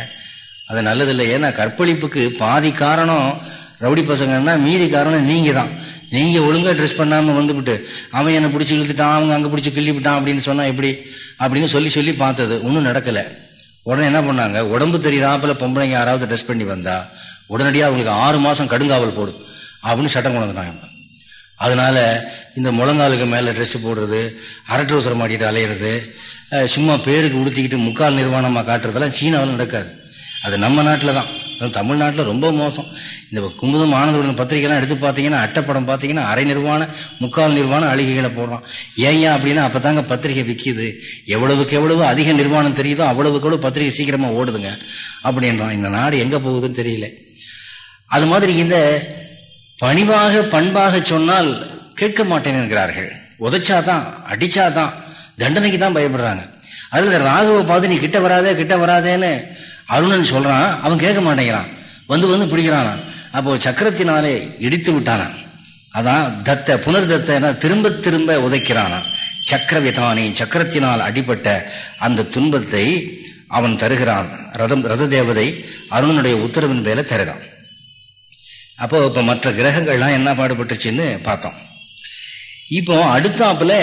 அது நல்லதில்லை ஏன்னா கற்பழிப்புக்கு பாதி காரணம் ரவுடி பசங்கன்னா மீதி காரணம் நீங்கள் தான் நீங்கள் ஒழுங்காக ட்ரெஸ் பண்ணாமல் வந்துவிட்டு அவன் என்னை பிடிச்சி இழுத்துட்டான் அவங்க அங்கே பிடிச்சி கிள்ளி விட்டான் அப்படின்னு சொன்னால் எப்படி? அப்படின்னு சொல்லி சொல்லி பார்த்தது. ஒன்றும் நடக்கல. உடனே என்ன பண்ணாங்க? உடம்பு தெரியாப்புல பொம்பளைங்க யாராவது ட்ரெஸ் பண்ணி வந்தா உடனடியாக அவங்களுக்கு ஆறு மாதம் கடுங்காவல் போடும் அப்படின்னு சட்டம் கொண்டு வந்தாங்க அதனால இந்த முழங்காலுக்கு மேலே ட்ரெஸ் போடுறது அரட்டவசரம் மாட்டிட்டு அலையிறது சும்மா பேருக்கு உடுத்திக்கிட்டு முக்கால் நிர்வாணமாக காட்டுறதெல்லாம் சீனாவில் நடக்காது. அது நம்ம நாட்டில் தான் தமிழ்நாட்டில் ரொம்ப மோசம். இந்த குமுதம் ஆனந்தவுடன் பத்திரிகைலாம் எடுத்து பார்த்தீங்கன்னா அட்டைப்படம் பார்த்தீங்கன்னா அரை நிர்வாண முக்கால் நிர்வாண அழுகைகளை போடுறான். ஏன் அப்படின்னா அப்போ தாங்க பத்திரிகை விற்கிது எவ்வளவுக்கு எவ்வளவு அதிக நிர்வாணம் தெரியுதோ அவ்வளவுக்கு எவ்வளவு பத்திரிகை சீக்கிரமாக ஓடுதுங்க. அப்படின்றான் இந்த நாடு எங்கே போகுதுன்னு தெரியல. அது மாதிரி இந்த பணிவாக பண்பாக சொன்னால் கேட்க மாட்டேன் என்கிறார்கள் உதைச்சாதான் அடிச்சாதான் தண்டனைக்கு தான் பயப்படுறாங்க. அதில் ராகுவை பார்த்து நீ கிட்ட வராதே கிட்ட வராதேன்னு அருணன் சொல்றான் அவன் கேட்க மாட்டேங்கிறான். வந்து வந்து பிடிக்கிறானா. அப்போ சக்கரத்தினாலே இடித்து விட்டானா. அதான் தத்த புனர்தத்த திரும்ப திரும்ப உதைக்கிறானா. சக்கரவிதானி சக்கரத்தினால் அடிபட்ட அந்த துன்பத்தை அவன் தருகிறான். ரதம் ரத தேவதை அருணனுடைய உத்தரவின் மேல தருகிறான். அப்போ இப்போ மற்ற கிரகங்கள்லாம் என்ன பாடுபட்டுச்சுன்னு பார்த்தோம். இப்போ அடுத்தாப்புல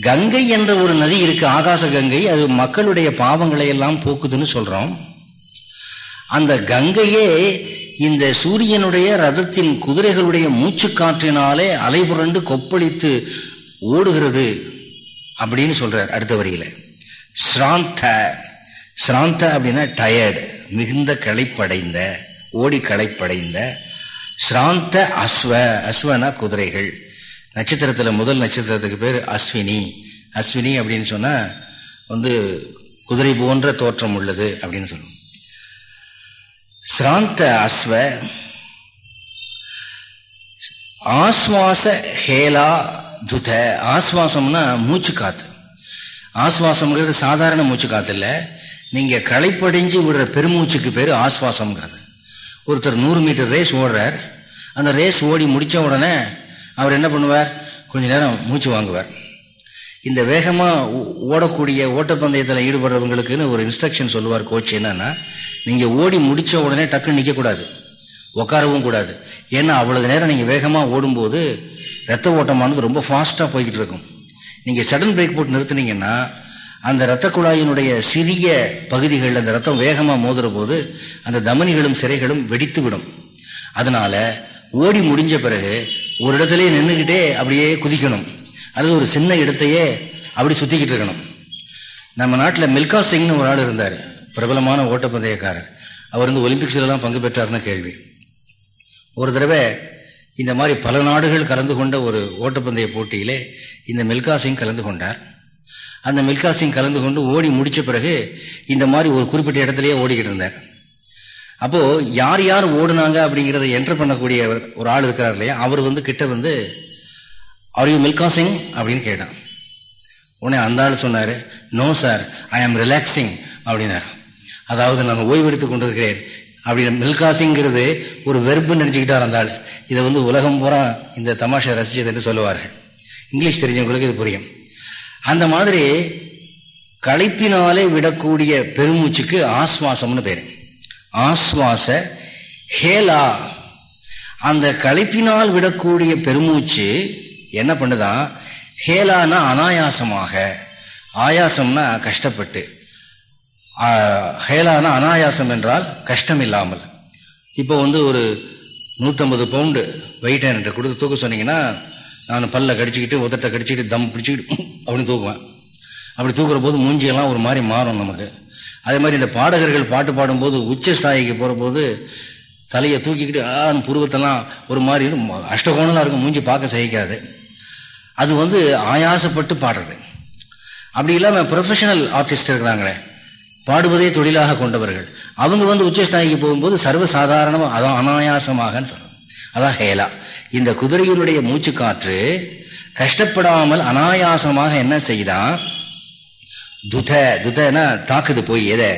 கங்கை என்ற ஒரு நதி இருக்கு ஆகாச கங்கை. அது மக்களுடைய பாவங்களை எல்லாம் போக்குதுன்னு சொல்றோம். அந்த கங்கையே இந்த சூரியனுடைய ரதத்தின் குதிரைகளுடைய மூச்சு காற்றினாலே அலைபுரண்டு கொப்பளித்து ஓடுகிறது அப்படின்னு சொல்றார் அடுத்த வரியில. ஸ்ராந்த. ஸ்ராந்த அப்படின்னா டயர்டு மிகுந்த களைப்படைந்த ஓடி களைப்படைந்த. ஸ்ராந்த அஸ்வ. அஸ்வனா குதிரைகள். நட்சத்திரத்தில் முதல் நட்சத்திரத்துக்கு பேர் அஸ்வினி. அஸ்வினி அப்படின்னு சொன்னால் வந்து குதிரை போன்ற தோற்றம் உள்ளது அப்படின்னு சொல்லுவோம். சிராந்த அஸ்வ ஆஸ்வாச ஹேலா துத. ஆஸ்வாசம்னா மூச்சு காத்து. ஆஸ்வாசம்ங்கிறது சாதாரண மூச்சு காத்து இல்லை. நீங்கள் களைப்படைஞ்சு விடுற பெருமூச்சுக்கு பேர் ஆஸ்வாசம்ங்கிறது. ஒருத்தர் நூறு மீட்டர் ரேஸ் ஓடுறார். அந்த ரேஸ் ஓடி முடிச்ச உடனே அவர் என்ன பண்ணுவார்? கொஞ்ச நேரம் மூச்சு வாங்குவார். இந்த வேகமாக ஓடக்கூடிய ஓட்டப்பந்தயத்தில் ஈடுபடுறவங்களுக்குன்னு ஒரு இன்ஸ்ட்ரக்ஷன் சொல்லுவார் கோச் என்னன்னா நீங்கள் ஓடி முடித்த உடனே டக்குன்னு நிற்கக்கூடாது உட்காரவும் கூடாது. ஏன்னா அவ்வளவு நேரம் நீங்கள் வேகமாக ஓடும்போது ரத்த ஓட்டமானது ரொம்ப ஃபாஸ்ட்டாக போய்கிட்டு இருக்கும். நீங்கள் சடன் பிரேக் போட்டு நிறுத்துனீங்கன்னா அந்த இரத்த குழாயினுடைய சிறிய பகுதிகளில் அந்த ரத்தம் வேகமாக மோதுற போது அந்த தமனிகளும் சிறைகளும் வெடித்து விடும் அதனால ஓடி முடிஞ்ச பிறகு ஒரு இடத்துல நின்றுக்கிட்டே அப்படியே குதிக்கணும். அல்லது ஒரு சின்ன இடத்தையே அப்படி சுற்றிக்கிட்டு இருக்கணும். நம்ம நாட்டில் மில்கா சிங்னு ஒரு ஆள் இருந்தார். பிரபலமான ஓட்டப்பந்தயக்காரர். அவர் வந்து ஒலிம்பிக்ஸ்லாம் பங்கு பெற்றார்னு கேள்வி. ஒரு தடவை இந்த மாதிரி பல நாடுகள் கலந்து கொண்ட ஒரு ஓட்டப்பந்தய போட்டியிலே இந்த மில்கா சிங் கலந்து கொண்டார். அந்த மில்கா சிங் கலந்து கொண்டு ஓடி முடித்த பிறகு இந்த மாதிரி ஒரு குறிப்பிட்ட இடத்துலையே ஓடிக்கிட்டு இருந்தார். அப்போ யார் யார் ஓடுனாங்க அப்படிங்கிறத என்டர் பண்ணக்கூடிய ஒரு ஆள் இருக்கிறார் இல்லையா? அவர் வந்து கிட்ட வந்து ஆர் யூ மில்கா சிங் அப்படின்னு கேட்டான். உடனே அந்த ஆள் சொன்னாரு நோ சார் ஐ ஆம் ரிலாக்ஸிங் அப்படின்னாரு. அதாவது நான் ஓய்வெடுத்து கொண்டிருக்கிறேன். அப்படின்னு மில்காசிங்கிறது ஒரு வெறுப்பு நினைச்சுக்கிட்டார் அந்த ஆள். இதை வந்து உலகம் பூரா இந்த தமாஷை ரசிச்சது என்று சொல்லுவார்கள் இங்கிலீஷ் தெரிஞ்சவங்களுக்கு இது புரியும். அந்த மாதிரி களைப்பினாலே விடக்கூடிய பெருமூச்சுக்கு ஆஸ்வாசம்னு பேரு. ஆஸ்வாச ஹேலா அந்த களைப்பினால் விடக்கூடிய பெருமூச்சு என்ன பண்ணுதான் ஹேலானா அனாயாசமாக ஆயாசம்னா கஷ்டப்பட்டு. ஹேலானா அனாயாசம் என்றால் கஷ்டம் இல்லாமல் இப்போ வந்து ஒரு நூற்றம்பது பவுண்டு வெயிட் என்கிட்ட கொடுத்து தூக்க சொன்னீங்கன்னா நான் பல்ல கடிச்சிக்கிட்டு உதட்டை கடிச்சிக்கிட்டு தம் பிடிச்சிக்கிட்டு அப்படின்னு தூக்குவேன். அப்படி தூக்குற போது மூஞ்சியெல்லாம் ஒரு மாதிரி மாறும் நமக்கு. அதே மாதிரி இந்த பாடகர்கள் பாட்டு பாடும்போது உச்ச ஸ்தாயிக்கு போகிறபோது தலையை தூக்கிக்கிட்டு ஆன்னு புருவத்தெல்லாம் ஒரு மாதிரி அஷ்டகோணலாம் இருக்கும் மூஞ்சி பார்க்க சகிக்காது. அது வந்து ஆயாசப்பட்டு பாடுறது. அப்படி இல்லாமல் ப்ரொஃபஷனல் ஆர்டிஸ்ட் இருக்கிறாங்களே பாடுவதே தொழிலாக கொண்டவர்கள். அவங்க வந்து உச்சஸ்தாயிக்கு போகும்போது சர்வசாதாரணமாக அதான் அனாயாசமாகன்னு சொல்லணும் அதான் ஹேலா. இந்த குதிரையினுடைய மூச்சு காற்று கஷ்டப்படாமல் அனாயாசமாக என்ன செய்தான்? துத துதனா தாக்குது போய் எதை?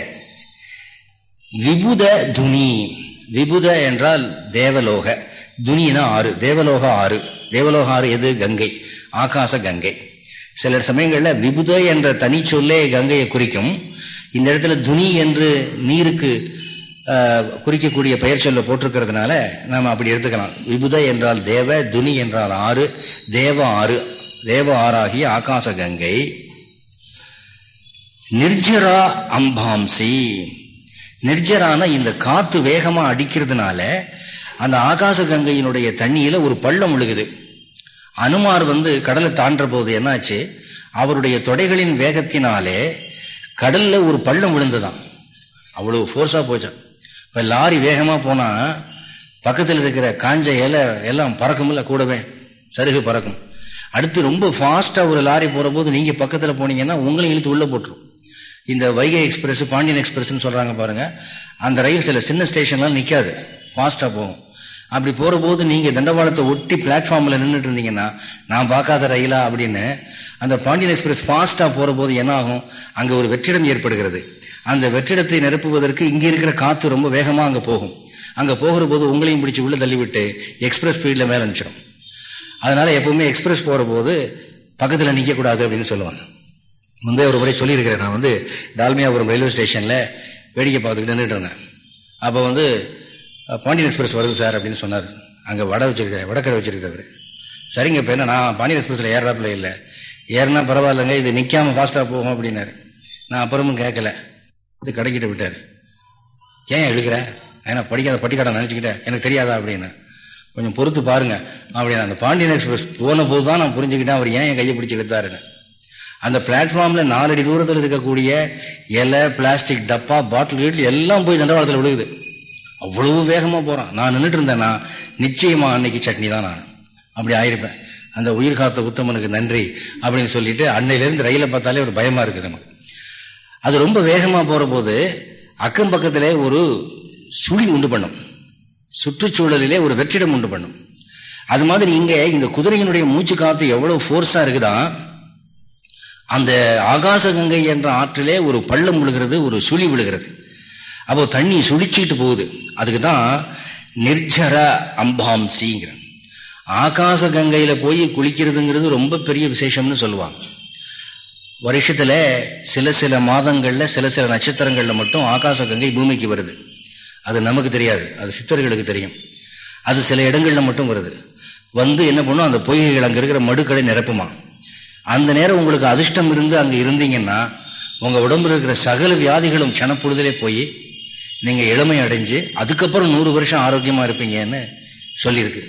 விபுத துனி விபுத என்றால் தேவலோக. துனினா ஆறு. தேவலோக ஆறு. தேவலோக ஆறு எது? கங்கை. ஆகாச கங்கை. சில சமயங்களில் விபுத என்ற தனி சொல்லே கங்கையை குறிக்கும். இந்த இடத்துல துனி என்று நீருக்கு குறிக்கக்கூடிய பெயர் சொல்ல போட்டிருக்கிறதுனால நாம் அப்படி எடுத்துக்கலாம். விபுத என்றால் தேவ துனி என்றால் ஆறு. தேவ ஆறு. தேவ ஆறாகிய ஆகாச கங்கை. நிர்ஜரா அம்பாம்சி. நிர்ஜரான இந்த காத்து வேகமா அடிக்கிறதுனால அந்த ஆகாச கங்கையினுடைய தண்ணியில ஒரு பள்ளம் விழுகுது. அனுமார் வந்து கடலை தாண்ட போது என்னாச்சு? அவருடைய தொடைகளின் வேகத்தினாலே கடல்ல ஒரு பள்ளம் விழுந்துதான் அவ்வளவு ஃபோர்ஸா போச்சான் இப்ப லாரி வேகமா போனா பக்கத்தில் இருக்கிற காஞ்ச இலை எல்லாம் பறக்கும்ல கூடவே. சருகு பறக்கும். அடுத்து ரொம்ப ஃபாஸ்டா ஒரு லாரி போற போது நீங்க பக்கத்துல போனீங்கன்னா உங்களையும் இழுத்து உள்ள போட்டுரும். இந்த வைகை எக்ஸ்பிரஸ் பாண்டியன் எக்ஸ்பிரஸ்ன்னு சொல்கிறாங்க பாருங்க. அந்த ரயில் சில சின்ன ஸ்டேஷன்லாம் நிற்காது ஃபாஸ்ட்டாக போகும். அப்படி போகிறபோது நீங்கள் தண்டவாளத்தை ஒட்டி பிளாட்ஃபார்மில் நின்றுட்டு இருந்தீங்கன்னா நான் பார்க்காத ரயிலா அப்படின்னு அந்த பாண்டியன் எக்ஸ்பிரஸ் ஃபாஸ்ட்டாக போகிறபோது என்ன ஆகும் அங்கே ஒரு வெற்றிடம் ஏற்படுகிறது. அந்த வெற்றிடத்தை நிரப்புவதற்கு இங்கே இருக்கிற காற்று ரொம்ப வேகமாக அங்கே போகும். அங்கே போகிற போது உங்களையும் பிடிச்சி உள்ளே தள்ளிவிட்டு எக்ஸ்பிரஸ் ஸ்பீடில் மேலே அனுப்பிச்சிடும் அதனால் எப்பவுமே எக்ஸ்பிரஸ் போற போது நிற்கக்கூடாது அப்படின்னு சொல்லுவாங்க. முன்பே ஒரு முறை சொல்லியிருக்கிறேன். நான் வந்து டால்மியாபுரம் ரயில்வே ஸ்டேஷனில் வேடிக்கை பார்த்துக்கிட்டு நின்றுட்டு இருந்தேன். அப்போ வந்து பாண்டியன் எக்ஸ்பிரஸ் வருது சார் அப்படின்னு சொன்னார். அங்கே வடை வச்சிருக்காரு வடக்கடை வச்சிருக்கிறவர் சரிங்க இப்போ என்ன நான் பாண்டியன் எக்ஸ்பிரஸில் ஏறாப்புல இல்லை. ஏறினா பரவாயில்லைங்க இது நிற்காம ஃபாஸ்ட்டாக போகும் அப்படின்னாரு. நான் அப்புறமும் கேட்கல. இது கடைக்கிட்ட விட்டார். ஏன் எழுக்கிற ஏன்னா படிக்காத பட்டிக்காட நினச்சிக்கிட்டேன் எனக்கு தெரியாதா? அப்படின்னு. கொஞ்சம் பொறுத்து பாருங்க. அப்படின்னு அந்த பாண்டியன் எக்ஸ்பிரஸ் போன போது தான் நான் புரிஞ்சுக்கிட்டேன் அவர் ஏன் என் கையை பிடிச்சி எடுத்தாருன்னு அந்த பிளாட்ஃபார்ம்ல நாலடி தூரத்தில் இருக்கக்கூடிய இலை பிளாஸ்டிக் டப்பா பாட்டில் எல்லாம் போய் தண்டவாளத்தில் விழுகுது. அவ்வளவு வேகமாக போகிறான் நான் நின்றுட்டு இருந்தேன்னா நிச்சயமாக அன்னைக்கு சட்னி தான் நான். அப்படி ஆயிருப்பேன். அந்த உயிர் காத்த உத்தமனுக்கு நன்றி அப்படின்னு சொல்லிட்டு அன்னையிலேருந்து ரயிலை பார்த்தாலே ஒரு பயமாக இருக்குது நமக்கு. அது ரொம்ப வேகமாக போகிறபோது போது அக்கம் பக்கத்தில் ஒரு சுழி உண்டு பண்ணும். சுற்றுச்சூழலிலே ஒரு வெற்றிடம் உண்டு பண்ணும். அது மாதிரி இங்கே இந்த குதிரையினுடைய மூச்சு காத்து எவ்வளோ ஃபோர்ஸாக இருக்குதான் அந்த ஆகாச கங்கை என்ற ஆற்றிலே ஒரு பள்ளம் விழுகிறது ஒரு சுழி விழுகிறது. அப்போ தண்ணி சுழிச்சிட்டு போகுது. அதுக்கு தான் நிர்ஜர அம்பாம்சிங்கிற ஆகாச கங்கையில் போய் குளிக்கிறதுங்கிறது ரொம்ப பெரிய விசேஷம்னு சொல்லுவாங்க. வருஷத்தில் சில சில மாதங்களில் சில சில நட்சத்திரங்களில் மட்டும் ஆகாச கங்கை பூமிக்கு வருது. அது நமக்கு தெரியாது. அது சித்தர்களுக்கு தெரியும். அது சில இடங்களில் மட்டும் வருது. வந்து என்ன பண்ணும் அந்த பொய்கைகள் அங்கே இருக்கிற மடுக்களை நிரப்புமா. அந்த நேரம் உங்களுக்கு அதிர்ஷ்டம் இருந்து அங்கே இருந்தீங்கன்னா உங்கள் உடம்புல இருக்கிற சகல வியாதிகளும் சனப்பொழுதிலே போய் நீங்கள் இளமை அடைஞ்சு அதுக்கப்புறம் நூறு வருஷம் ஆரோக்கியமாக இருப்பீங்கன்னு சொல்லியிருக்கு.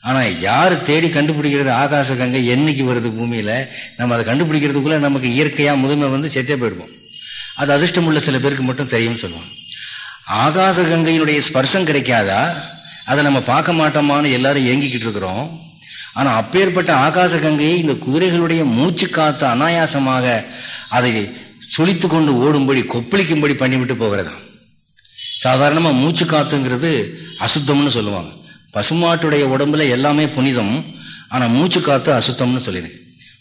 ஆனால் யார் தேடி கண்டுபிடிக்கிறது ஆகாச கங்கை என்னைக்கு வருது பூமியில்? நம்ம அதை கண்டுபிடிக்கிறதுக்குள்ளே நமக்கு இயற்கையாக முதுமை வந்து செத்தே போயிடுவோம். அது அதிர்ஷ்டம் உள்ள சில பேருக்கு மட்டும் தெரியும்னு சொல்லுவாங்க. ஆகாச கங்கையினுடைய ஸ்பர்சம் கிடைக்காதா? அதை நம்ம பார்க்க மாட்டோமான்னு எல்லாரும் இயங்கிக்கிட்டு இருக்கிறோம். ஆனால் அப்பேற்பட்ட ஆகாச கங்கையை இந்த குதிரைகளுடைய மூச்சு காத்து அனாயாசமாக அதை சுழித்து கொண்டு ஓடும்படி கொப்பளிக்கும்படி பண்ணிவிட்டு போகிறதா சாதாரணமாக மூச்சு காத்துங்கிறது அசுத்தம்னு சொல்லுவாங்க. பசுமாட்டுடைய உடம்புல எல்லாமே புனிதம். ஆனால் மூச்சு காத்து அசுத்தம்னு சொல்லிடு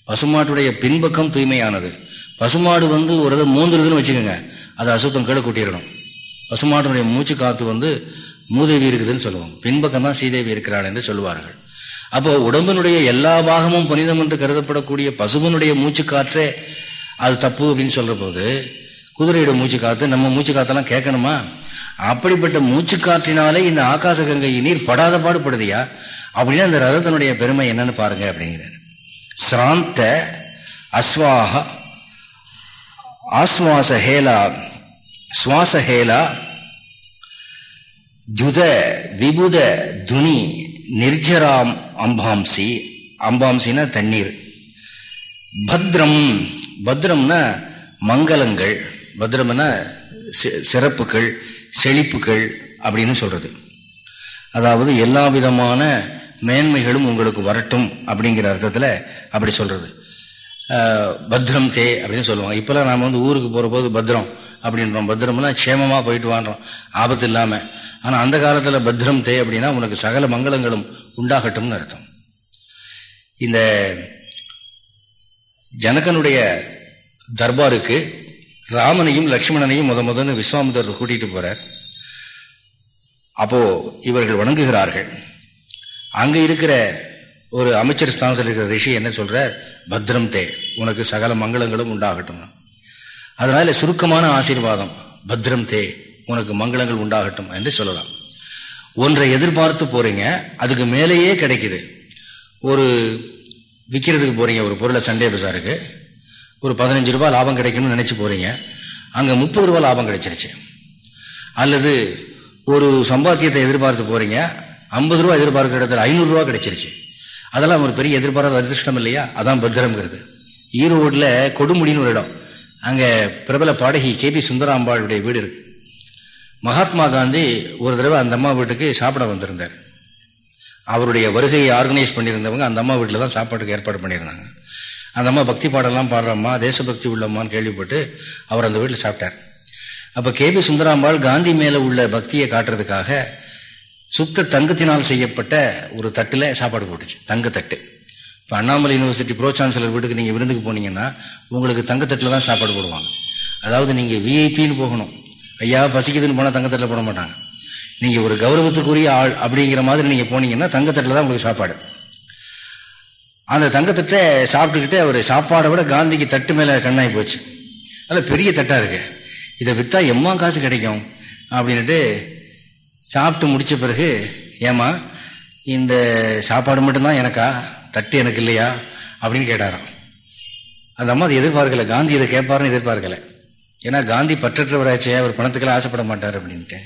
பசுமாட்டுடைய பின்பக்கம் தூய்மையானது. பசுமாடு வந்து ஒரு இதை மூந்துருதுன்னு வச்சுக்கோங்க அது அசுத்தம் கீழே கூட்டிடணும். பசுமாட்டுடைய மூச்சு காத்து வந்து மூதேவி இருக்குதுன்னு சொல்லுவாங்க. பின்பக்கம் தான் சீதேவி இருக்கிறாள் என்று சொல்லுவார்கள். அப்போ உடம்பினுடைய எல்லா பாகமும் புனிதம் என்று கருதப்படக்கூடிய பசுவனுடைய மூச்சு காற்றே அது தப்பு அப்படின்னு சொல்ற போது குதிரையோட மூச்சு காத்து நம்ம மூச்சு காத்தெல்லாம் கேட்கணுமா? அப்படிப்பட்ட மூச்சு காற்றினாலே இந்த ஆகாச கங்கை நீர் படாத பாடுபடுதியா? அப்படின்னா அந்த ரதத்தினுடைய பெருமை என்னன்னு பாருங்க அப்படிங்கிறார். சிராந்த அஸ்வாக ஆஸ்வாச ஹேலா சுவாச ஹேலா துத விபுத துனி நிர்ஜராம் அம்பாம்சி. அம்பாம்சினா தண்ணீர். பத்ரம். பத்ரம்னா மங்களங்கள். பத்ரம்னா சிறப்புகள் செழிப்புகள் அப்படின்னு சொல்றது. அதாவது எல்லா விதமான மேன்மைகளும் உங்களுக்கு வரட்டும் அப்படிங்கிற அர்த்தத்தில் அப்படி சொல்றது. பத்ரம் தே அப்படின்னு சொல்லுவாங்க. இப்போல்லாம் நாம் வந்து ஊருக்கு போகிற போது பத்ரம். அப்படின்றோம். பத்ரம்னா க்ஷேமமா போயிட்டு வான்றோம் ஆபத்து இல்லாமல் ஆனால் அந்த காலத்தில் பத்ரம் தே அப்படின்னா உனக்கு சகல மங்களங்களும் உண்டாகட்டும்னு அர்த்தம். இந்த ஜனகனுடைய தர்பாருக்கு ராமனையும் லக்ஷ்மணனையும் முத முதன்னு விஸ்வாமுதர் கூட்டிகிட்டு போறார். அப்போ இவர்கள் வணங்குகிறார்கள். அங்கே இருக்கிற ஒரு அமைச்சர் ஸ்தானத்தில் இருக்கிற ரிஷி என்ன சொல்ற பத்ரம் தே உனக்கு சகல மங்களங்களும் உண்டாகட்டும் அதனால சுருக்கமான ஆசீர்வாதம் பத்ரம் தே உனக்கு மங்களங்கள் உண்டாகட்டும் என்று சொல்லலாம். ஒன்றை எதிர்பார்த்து போறீங்க அதுக்கு மேலேயே கிடைக்குது. ஒரு விற்கிறதுக்கு போறீங்க ஒரு பொருளை சண்டே பசாருக்கு ஒரு பதினஞ்சு ரூபாய் லாபம் கிடைக்கணும்னு நினைச்சு போறீங்க அங்க முப்பது ரூபாய் லாபம் கிடைச்சிருச்சு. அல்லது ஒரு சம்பாத்தியத்தை எதிர்பார்த்து போறீங்க ஐம்பது ரூபா எதிர்பார்க்கிற இடத்துல ஐநூறுரூவா கிடைச்சிருச்சு. அதெல்லாம் ஒரு பெரிய எதிர்பாராத அதிர்ஷ்டம் இல்லையா? அதான் பத்திரம்ங்கிறது ஈரோடில் கொடுமுடின்னு ஒரு இடம். அங்கே பிரபல பாடகி கே பி சுந்தராம்பாளுடைய வீடு இருக்கு. மகாத்மா காந்தி ஒரு தடவை அந்த அம்மா வீட்டுக்கு சாப்பிட வந்திருந்தார். அவருடைய வருகையை ஆர்கனைஸ் பண்ணியிருந்தவங்க அந்த அம்மா வீட்டில் தான் சாப்பாட்டுக்கு ஏற்பாடு பண்ணியிருந்தாங்க. அந்த அம்மா பக்தி பாடலாம் பாடுறம்மா தேசபக்தி உள்ளம்மான்னு கேள்விப்பட்டு அவர் அந்த வீட்டில் சாப்பிட்டார். அப்போ கே பி சுந்தராம்பாள் காந்தி மேலே உள்ள பக்தியை காட்டுறதுக்காக சுத்த தங்கத்தினால் செய்யப்பட்ட ஒரு தட்டில் சாப்பாடு போட்டுச்சு தங்கத்தட்டு இப்போ அண்ணாமலை யூனிவர்சிட்டி ப்ரோ சான்சலர் வீட்டுக்கு நீங்கள் விருந்துக்கு போனீங்கன்னா உங்களுக்கு தங்கத்தட்டில் தான் சாப்பாடு போடுவாங்க. அதாவது நீங்கள் விஐபின்னு போகணும். ஐயா பசிக்குதுன்னு போனால் தங்கத்தட்டில் போட மாட்டாங்க. நீங்கள் ஒரு கௌரவத்துக்குரிய ஆள் அப்படிங்கிற மாதிரி நீங்கள் போனீங்கன்னா தங்கத்தட்டில் தான் உங்களுக்கு சாப்பாடு. அந்த தங்கத்தட்டை சாப்பிட்டுக்கிட்டு அவர் சாப்பாடை விட காந்திக்கு தட்டு மேலே கண்ணாகி போச்சு. அதில் பெரிய தட்டாக இருக்கு. இதை விற்றா எம்மா காசு கிடைக்கும்? அப்படின்ட்டு சாப்பிட்டு முடித்த பிறகு ஏமா இந்த சாப்பாடு மட்டும்தான் எனக்கா? தட்டு எனக்கு இல்லையா? அப்படின்னு கேட்டாராம். அந்த அம்மா அதை எதிர்பார்க்கல. காந்தி இதை கேட்பாருன்னு எதிர்பார்க்கல. ஏன்னா காந்தி பற்றற்றவராச்சே அவர் பணத்துக்கெல்லாம் ஆசைப்பட மாட்டார் அப்படின்ட்டு.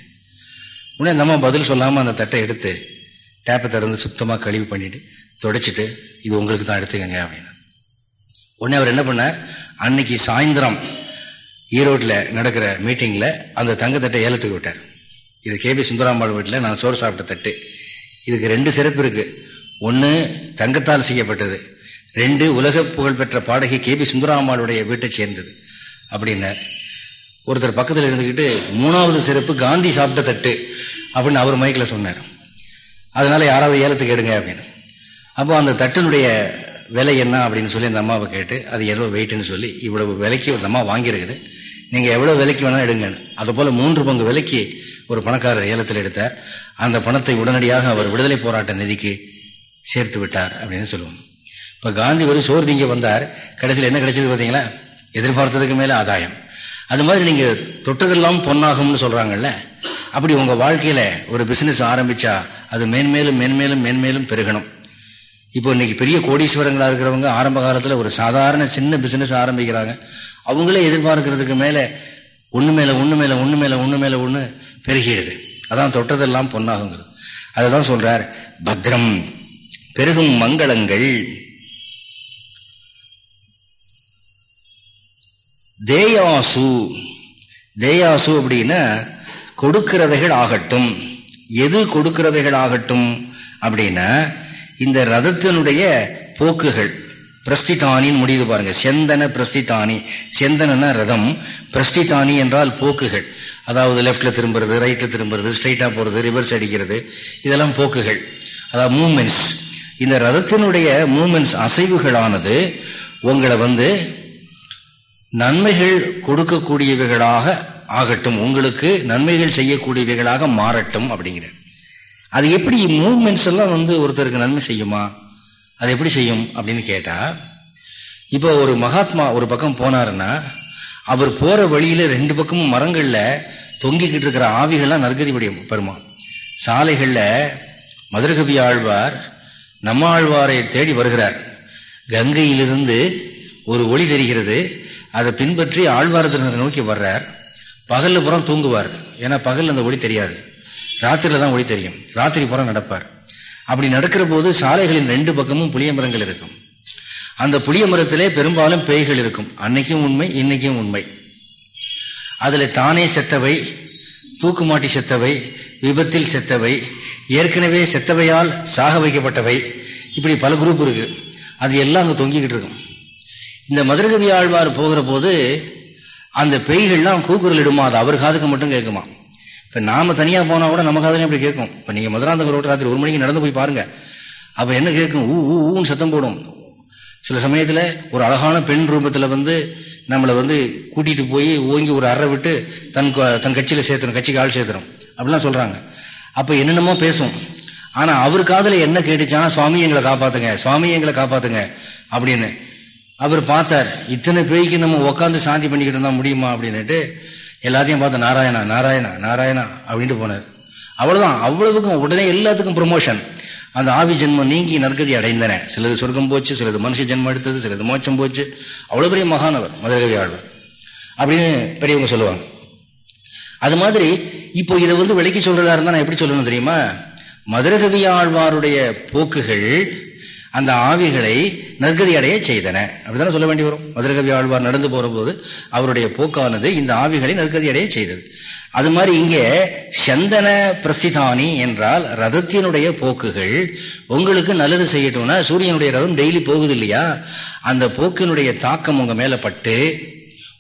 உடனே அந்த அம்மா பதில் சொல்லாமல் அந்த தட்டை எடுத்து டேப்பை திறந்து சுத்தமாக கழிவு பண்ணிட்டு தொடச்சிட்டு இது உங்களுக்கு தான் எடுத்துக்கங்க அப்படின்னு. உடனே அவர் என்ன பண்ணார்? அன்னைக்கு சாயந்தரம் ஈரோட்டில் நடக்கிற மீட்டிங்கில் அந்த தங்கத்தட்டை ஏலத்துக்கு விட்டார். இது கே பி சுந்தராம்பாள் வீட்டில் நான் சோறு சாப்பிட்ட தட்டு. இதுக்கு ரெண்டு சிறப்பு இருக்குது ஒன்று தங்கத்தால் செய்யப்பட்டது. ரெண்டு உலக புகழ்பெற்ற பாடகி கே பி சுந்தராமாளுடைய வீட்டை சேர்ந்தது. அப்படின்னார். ஒருத்தர் பக்கத்தில் இருந்துக்கிட்டு மூணாவது சிறப்பு காந்தி சாப்பிட்ட தட்டு அப்படின்னு அவர் மைக்கில் சொன்னார். அதனால யாராவது ஏலத்துக்கு எடுங்க அப்படின்னு. அப்போ அந்த தட்டினுடைய விலை என்ன அப்படின்னு சொல்லி அந்த அம்மாவை கேட்டு அது எவ்வளோ வெயிட்டுன்னு சொல்லி இவ்வளவு விலைக்கு ஒரு அம்மா வாங்கியிருக்குது. நீங்கள் எவ்வளோ விலைக்கு வேணாலும் எடுங்கன்னு. அது போல் மூன்று பங்கு விலைக்கு ஒரு பணக்காரர் ஏலத்தில் எடுத்தார். அந்த பணத்தை உடனடியாக அவர் விடுதலை போராட்ட நிதிக்கு சேர்த்து விட்டார் அப்படின்னு சொல்லுவோம். இப்போ காந்தி ஒரு சோறு திங்க வந்தார். கடைசியில் என்ன கிடைச்சது பார்த்தீங்களா? எதிர்பார்த்ததுக்கு மேலே ஆதாயம். அது மாதிரி நீங்கள் தொட்டதெல்லாம் பொன்னாகும்னு சொல்கிறாங்கல்ல அப்படி உங்கள் வாழ்க்கையில் ஒரு பிஸ்னஸ் ஆரம்பித்தா அது மேன்மேலும் மேன்மேலும் மேன்மேலும் பெருகணும். இப்போ இன்னைக்கு பெரிய கோடீஸ்வரங்களாக இருக்கிறவங்க ஆரம்ப காலத்தில் ஒரு சாதாரண சின்ன பிஸ்னஸ் ஆரம்பிக்கிறாங்க. அவங்களே எதிர்பார்க்கறதுக்கு மேலே ஒன்று மேலே ஒன்று மேலே ஒன்று மேலே ஒன்று மேலே ஒன்று பெருகிடுது. அதான் தொட்டதெல்லாம் பொன்னாகுங்கிறது. அதை தான் சொல்கிறார் பத்ரம். பெருகும் மங்களங்கள். தேயாசு. தேயாசு அப்படின்னா கொடுக்கிறவைகள் ஆகட்டும். எது கொடுக்கிறவைகள் ஆகட்டும் அப்படின்னா இந்த ரதத்தினுடைய போக்குகள். பிரஸ்திதானின்னு முடியுது பாருங்க. செந்தன பிரஸ்திதானி. செந்தனா ரதம். பிரஸ்திதானி என்றால் போக்குகள். அதாவது லெப்ட்ல திரும்புறது ரைட்ல திரும்புறது ஸ்ட்ரைட்டா போறது ரிவர்ஸ் அடிக்கிறது. இதெல்லாம் போக்குகள். அதாவது மூமெண்ட்ஸ் இந்த ரதத்தினுடைய மூமெண்ட்ஸ் அசைவுகளானது உங்களை வந்து நன்மைகள் கொடுக்கக்கூடியவைகளாக ஆகட்டும் உங்களுக்கு நன்மைகள் செய்யக்கூடியவைகளாக மாறட்டும் அப்படிங்கிற அது எப்படி மூவ்மெண்ட்ஸ் எல்லாம் வந்து ஒருத்தருக்கு நன்மை செய்யுமா? அது எப்படி செய்யும் அப்படின்னு கேட்டா இப்போ ஒரு மகாத்மா ஒரு பக்கம் போனாருன்னா அவர் போற வழியில ரெண்டு பக்கமும் மரங்கள்ல தொங்கிக்கிட்டு இருக்கிற ஆவிகள்லாம் நற்கதி பெருமா சாலைகள்ல மதுரகவி ஆழ்வார் நம்மாழ்வாரை தேடி வருகிறார். கங்கையிலிருந்து ஒரு ஒளி தெரிகிறது. அதை பின்பற்றி ஆழ்வாரத்தினரை நோக்கி வர்றார். பகல்ல புறம் தூங்குவார். ஏன்னா பகல் அந்த ஒளி தெரியாது. ராத்திரில தான் ஒளி தெரியும். ராத்திரி புறம் நடப்பார். அப்படி நடக்கிற போது சாலைகளின் ரெண்டு பக்கமும் புளிய மரங்கள் இருக்கும். அந்த புளிய மரத்திலே பெரும்பாலும் பேய்கள் இருக்கும். அன்னைக்கும் உண்மை இன்னைக்கும் உண்மை. அதுல தானே செத்தவை தூக்குமாட்டி செத்தவை விபத்தில் செத்தவை ஏற்கனவே செத்தவையால் சாக வைக்கப்பட்டவை. இப்படி பல குரூப் இருக்கு. அது எல்லாம் அங்கே தொங்கிக்கிட்டு இருக்கும். இந்த மதுரகவி ஆழ்வார் போகிற போது அந்த பெய்கள்லாம் கூக்குரல் இடுமா? அது அவர் காதுக்கு மட்டும் கேட்குமா? இப்போ நாம் தனியாக போனால் கூட நம்ம காதலையும் அப்படி கேட்கும். இப்போ நீங்கள் மதுராந்தக ரோட்டு ராத்திரி ஒரு மணிக்கு நடந்து போய் பாருங்க. அப்போ என்ன கேட்கும்? ஊ ஊன்னு சத்தம் போடும். சில சமயத்தில் ஒரு அழகான பெண் ரூபத்தில் வந்து நம்மளை வந்து கூட்டிகிட்டு போய் ஓங்கி ஒரு அறை விட்டு தன் தன் கட்சியில் சேர்த்துறோம் கட்சிக்கு ஆள் சேர்த்துறோம் அப்படிலாம் சொல்கிறாங்க அப்போ என்னென்னமோ பேசும். ஆனால் அவர் காதில் என்ன கேட்டுச்சான் சுவாமி எங்களை காப்பாற்றுங்க சுவாமி எங்களை காப்பாற்றுங்க அப்படின்னு. அவர் பார்த்தார் இத்தனை பேய்க்கு நம்ம உட்காந்து சாந்தி பண்ணிக்கிட்டு இருந்தால் முடியுமா? அப்படின்னுட்டு எல்லாத்தையும் பார்த்து நாராயணா நாராயணா நாராயணா அப்படின்ட்டு போனார். அவ்வளோதான் அவ்வளவுக்கும் உடனே எல்லாத்துக்கும் ப்ரொமோஷன் அந்த ஆவி ஜென்மம் நீங்கி நற்கதி அடைந்தன. சிலது சொர்க்கம் போச்சு சிலது மனுஷ ஜென்மம் எடுத்தது சிலது மோச்சம் போச்சு. அவ்வளவு பெரிய மகானவர் மதுரகவி ஆழ்வார். அப்படின்னு பெரியவங்க சொல்லுவாங்க. அது மாதிரி இப்போ இதை வந்து விளக்கி சொல்றதா இருந்தா நான் எப்படி சொல்லணும் தெரியுமா? மதுரகவி ஆழ்வாருடைய போக்குகள் அந்த ஆவிகளை நற்கதி அடைய செய்தன. அப்படித்தானே சொல்ல வேண்டி வரும்? மதுரகவி ஆழ்வார் நடந்து போற போது அவருடைய போக்கானது இந்த ஆவிகளை நற்கதி அடைய செய்தது. அது மாதிரி இங்கே சந்தன பிரசிதானி என்றால் ரதத்தினுடைய போக்குகள் உங்களுக்கு நல்லது செய்யட்டும்னா சூரியனுடைய ரதம் டெய்லி போகுது இல்லையா அந்த போக்கினுடைய தாக்கம் உங்கள் மேலே பட்டு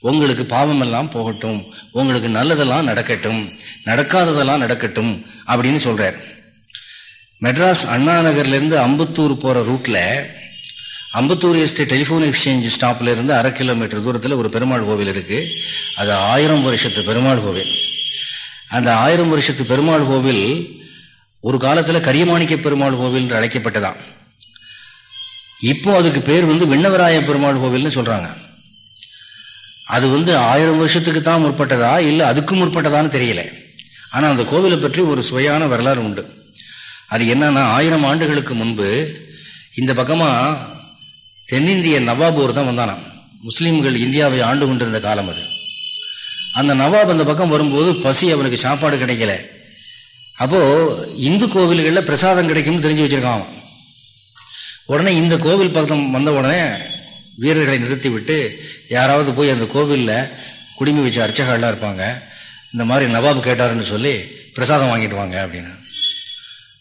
உங்களுக்கு பாவமெல்லாம் போகட்டும் உங்களுக்கு நல்லதெல்லாம் நடக்கட்டும் நடக்காததெல்லாம் நடக்கட்டும் அப்படின்னு சொல்கிறார் மெட்ராஸ் அண்ணா நகர்லேருந்து அம்பத்தூர் போகிற ரூட்டில் அம்பத்தூர் எஸ்டேட் டெலிஃபோன் எக்ஸ்சேஞ்ச் ஸ்டாப்ல இருந்து அரை கிலோமீட்டர் தூரத்தில் ஒரு பெருமாள் கோவில் இருக்குது அது ஆயிரம் வருஷத்து பெருமாள் கோவில். அந்த ஆயிரம் வருஷத்து பெருமாள் கோவில் ஒரு காலத்தில் கரியமாணிக்க பெருமாள் கோவில் என்று அழைக்கப்பட்டதான் இப்போ அதுக்கு பேர் வந்து விண்ணவராய பெருமாள் கோவில்னு சொல்கிறாங்க அது வந்து ஆயிரம் வருஷத்துக்கு தான் முற்பட்டதா இல்லை அதுக்கும் முற்பட்டதான்னு தெரியல. ஆனால் அந்த கோவிலை பற்றி ஒரு சுவையான வரலாறு உண்டு. அது என்னன்னா ஆயிரம் ஆண்டுகளுக்கு முன்பு இந்த பக்கமாக தென்னிந்திய நவாபூர் தான் வந்தானா முஸ்லீம்கள் இந்தியாவை ஆண்டு கொண்டிருந்த காலம் அது. அந்த நவாப் அந்த பக்கம் வரும்போது பசி அவனுக்கு சாப்பாடு கிடைக்கல. அப்போ இந்து கோவில்களில் பிரசாதம் கிடைக்கும்னு தெரிஞ்சு வச்சிருக்கான் உடனே இந்த கோவில் பக்கம் வந்த உடனே வீரர்களை நிறுத்தி விட்டு யாராவது போய் அந்த கோவிலில் குடிமி வச்ச அர்ச்சகர்கள்லாம் இருப்பாங்க. இந்த மாதிரி நவாப் கேட்டாருன்னு சொல்லி பிரசாதம் வாங்கிட்டு வாங்க அப்படின்னு.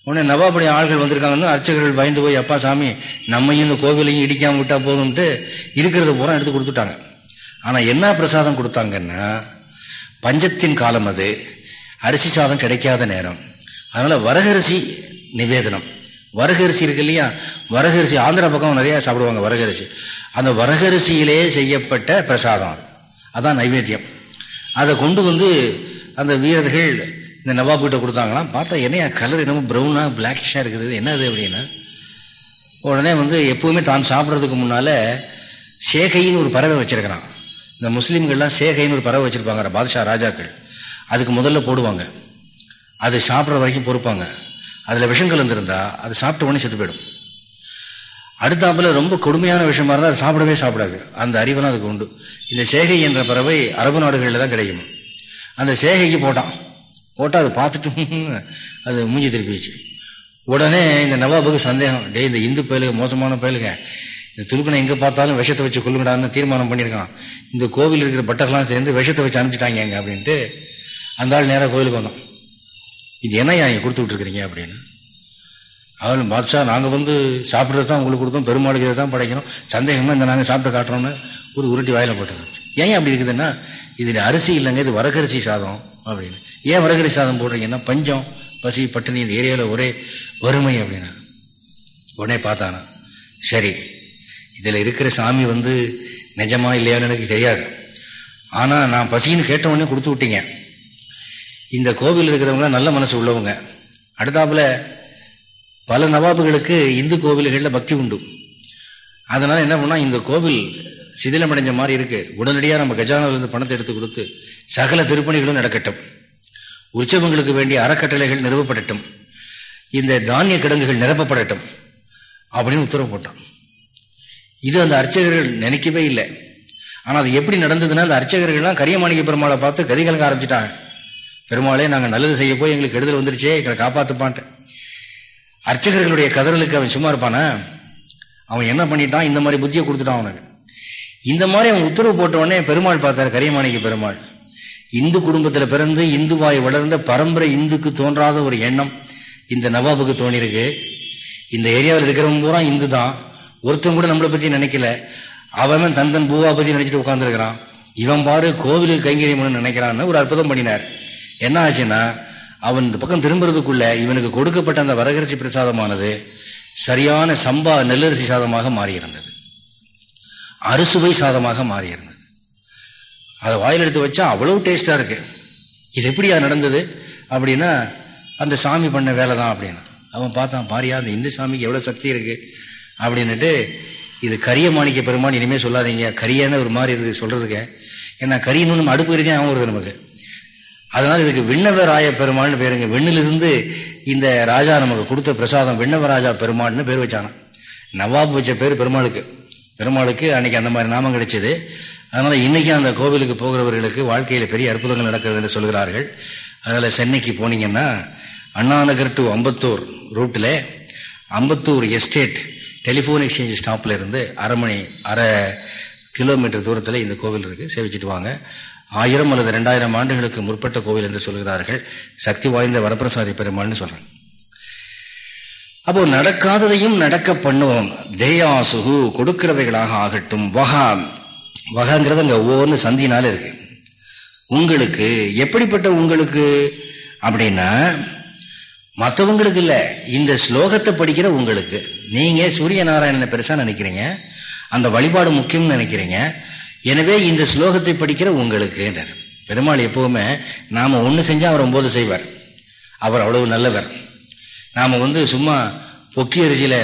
உடனே நவாபுடைய ஆள்கள் வந்திருக்காங்கன்னு அர்ச்சகர்கள் பயந்து போய் அப்பா சாமி நம்மையும் இந்த கோவிலையும் இடிக்காம விட்டா போதும்ட்டு இருக்கிறத பூரா எடுத்து கொடுத்துட்டாங்க. ஆனால் என்ன பிரசாதம் கொடுத்தாங்கன்னா பஞ்சத்தின் காலம் அது. அரிசி சாதம் கிடைக்காத நேரம். அதனால் வரகரிசி நிவேதனம். வரகரிசி இருக்கு இல்லையா? வரகரிசி ஆந்திரா பக்கம் நிறையா சாப்பிடுவாங்க வரகரிசி. அந்த வரகரிசியிலே செய்யப்பட்ட பிரசாதம் அது. அதான் நைவேத்தியம். அதை கொண்டு வந்து அந்த வீரர்கள் இந்த நவாப் கிட்ட கொடுத்தாங்களாம். பார்த்தா என்னையா கலர் என்னமோ ப்ரௌனாக பிளாக்கிஷா இருக்குது. என்னது அப்படின்னா உடனே வந்து எப்பவுமே தான் சாப்பிட்றதுக்கு முன்னால் சேகைன்னு ஒரு பறவை வச்சிருக்கிறான். இந்த முஸ்லீம்கள்லாம் சேகைன்னு ஒரு பறவை வச்சிருப்பாங்க பாதுஷா ராஜாக்கள். அதுக்கு முதல்ல போடுவாங்க. அது சாப்பிட்ற வரைக்கும் பொறுப்பாங்க. அதில் விஷம் கலந்துருந்தா அது சாப்பிட்ட உடனே செத்து போயிடும். அடுத்தாப்புல ரொம்ப கொடுமையான விஷயமா இருந்தால் அது சாப்பிடவே சாப்பிடாது. அந்த அறிவெல்லாம் அதுக்கு உண்டு. இந்த சேகை என்ற பறவை அரபு நாடுகளில் தான் கிடைக்கும். அந்த சேகைக்கு போட்டான். போட்டால் அது பார்த்துட்டு அது மூஞ்சி திருப்பிச்சு உடனே இந்த நவாபுக்கு சந்தேகம் டே இந்த இந்து பயலுக மோசமான பயலுக இந்த துலுக்கனை எங்கே பார்த்தாலும் விஷத்தை வச்சு கொள்ளுங்கடான்னு தீர்மானம் பண்ணியிருக்கான். இந்த கோவில் இருக்கிற பட்டர்லாம் சேர்ந்து விஷத்தை வச்சு அனுப்பிச்சிட்டாங்க எங்க அப்படின்ட்டு அந்த ஆள் நேராக கோவிலுக்கு வந்தோம். இது என்ன ஏன் கொடுத்து விட்டுருக்கிறீங்க அப்படின்னு? அவன் பாத்ஷா நாங்கள் வந்து சாப்பிட்றது தான் உங்களுக்கு கொடுத்தோம் பெருமாளுக்கு இதை தான் படைக்கிறோம். சந்தேகமாக இந்த நாங்கள் சாப்பிட்டு காட்டுறோன்னு ஒரு உருட்டி வாயில போட்டுருக்கோம் ஏன் அப்படி இருக்குதுன்னா இது அரிசி இல்லைங்க இது வரகரிசி சாதம் அப்படின்னு. ஏன் வரகரிசி சாதம் போடுறீங்கன்னா பஞ்சம் பசி பட்டினி இந்த ஏரியாவில் ஒரே வறுமை அப்படின்னா. உடனே பார்த்தானா சரி இதில் இருக்கிற சாமி வந்து நிஜமா இல்லையான்னு எனக்கு தெரியாது. ஆனால் நான் பசின்னு கேட்டவொடனே கொடுத்து விட்டீங்க. இந்த கோவில் இருக்கிறவங்க நல்ல மனசு உள்ளவங்க. அடுத்தாப்புல பல நவாபுகளுக்கு இந்து கோவில்களில் பக்தி உண்டு. அதனால் என்ன பண்ணால் இந்த கோவில் சிதிலமடைஞ்ச மாதிரி இருக்குது உடனடியாக நம்ம கஜானாவிலிருந்து பணத்தை எடுத்து கொடுத்து சகல திருப்பணிகளும் நடக்கட்டும். உற்சவங்களுக்கு வேண்டிய அறக்கட்டளைகள் நிறுவப்படட்டும். இந்த தானிய கிடங்குகள் நிரப்பப்படட்டும். அப்படின்னு உத்தரவு போட்டான். இது அந்த அர்ச்சகர்கள் நினைக்கவே இல்லை. ஆனால் அது எப்படி நடந்ததுன்னா அந்த அர்ச்சகர்கள்லாம் கரியமாணிக்க பெருமாளை பார்த்து கதி கலங்க ஆரம்பிச்சிட்டாங்க. பெருமாளே நாங்கள் நல்லது செய்ய போய் எங்களுக்கு கெடுதல் வந்துருச்சே எங்களை காப்பாற்றுப்பான்ட்டு அர்ச்சகர்களுடைய கதறலுக்கு அவன் சும்மா இருப்பானா? அவன் என்ன பண்ணிட்டான்? இந்த மாதிரி புத்தியை கொடுத்துட்டான் அவனுக்கு. இந்த மாதிரி அவன் உத்தரவு போட்டவொடனே பெருமாள் பார்த்தார் கரியமாணிக்க பெருமாள். இந்து குடும்பத்தில் பிறந்து இந்துவாய் வளர்ந்த பரம்பரை இந்துக்கு தோன்றாத ஒரு எண்ணம் இந்த நவாபுக்கு தோணிருக்கு இந்த ஏரியாவில் இருக்கிறவங்க பூரா இந்து தான் ஒருத்தன் கூட நம்மளை பத்தி நினைக்கல. அவன் தந்தன் பூவா பத்தி நினைச்சிட்டு உட்காந்துருக்கிறான் இவன் பாரு கோவிலுக்கு கைங்கரியம் நினைக்கிறான்னு ஒரு அற்புதம் பண்ணினார். என்ன ஆச்சுன்னா அவன் இந்த பக்கம் திரும்புறதுக்குள்ள இவனுக்கு கொடுக்கப்பட்ட அந்த வரகரிசி பிரசாதமானது சரியான சம்பா நெல்லரிசி சாதமாக மாறியிருந்தது. அறுசுவை சாதமாக மாறியிருந்தது. அதை வாயில் எடுத்து வச்சா அவ்வளவு டேஸ்டா இருக்கு. இது எப்படியா நடந்தது? அப்படின்னா அந்த சாமி பண்ண வேலை தான் அப்படின்னு. அவன் பார்த்தான் பாரியா அந்த இந்து சாமிக்கு எவ்வளவு சக்தி இருக்கு? அப்படின்ட்டு இது கரிய மாணிக்க பெருமான் இனிமே சொல்லாதீங்க. கரியான ஒரு மாதிரி இருக்கு சொல்றதுக்கு. ஏன்னா கரியன்னு நம்ம அடுப்பு கறி தான் வருது நமக்கு. அதனால இதுக்கு விண்ணவராய பெருமாள்னு பேருங்க. விண்ணிலிருந்து இந்த ராஜா நமக்கு கொடுத்த பிரசாதம் விண்ணவராஜா பெருமாள்னு பேர் வச்சானா. நவாப் வச்ச பேர் பெருமாளுக்கு. பெருமாளுக்கு அன்னைக்கு அந்த மாதிரி நாமம் கிடைச்சது. அதனால இன்னைக்கு அந்த கோவிலுக்கு போகிறவர்களுக்கு வாழ்க்கையில பெரிய அற்புதங்கள் நடக்கிறது என்று சொல்கிறார்கள். அதனால சென்னைக்கு போனீங்கன்னா அண்ணாநகர் டு அம்பத்தூர் ரூட்டில் அம்பத்தூர் எஸ்டேட் டெலிஃபோன் எக்ஸ்சேஞ்ச் ஸ்டாப்பில் இருந்து அரை மணி அரை கிலோமீட்டர் தூரத்தில் இந்த கோவில் இருக்கு. சேவிச்சுட்டு வாங்க. ஆயிரம் அல்லது ரெண்டாயிரம் ஆண்டுகளுக்கு முற்பட்ட கோவில் என்று சொல்கிறார்கள். சக்தி வாய்ந்த வரப்பிரசாதி பெருமாள்னு சொல்கிறேன் அப்போ நடக்காததையும் நடக்க பண்ணுவோம். தேயாசுகு கொடுக்கிறவைகளாக ஆகட்டும். வகா வகாங்கிறது அங்கே ஒவ்வொன்று சந்தினால இருக்கு. உங்களுக்கு எப்படிப்பட்ட உங்களுக்கு? அப்படின்னா மற்றவங்களுக்கு இல்லை. இந்த ஸ்லோகத்தை படிக்கிற உங்களுக்கு நீங்க சூரிய நாராயணனை பெருசா நினைக்கிறீங்க. அந்த வழிபாடு முக்கியம்னு நினைக்கிறீங்க. எனவே இந்த ஸ்லோகத்தை படிக்கிற உங்களுக்கு பெருமாள் எப்பவுமே நாம ஒன்று செஞ்சா அவர் ஒன்பது செய்வார். அவர் அவ்வளவு நல்லவர். நாம வந்து சும்மா பொக்கி அரிசியில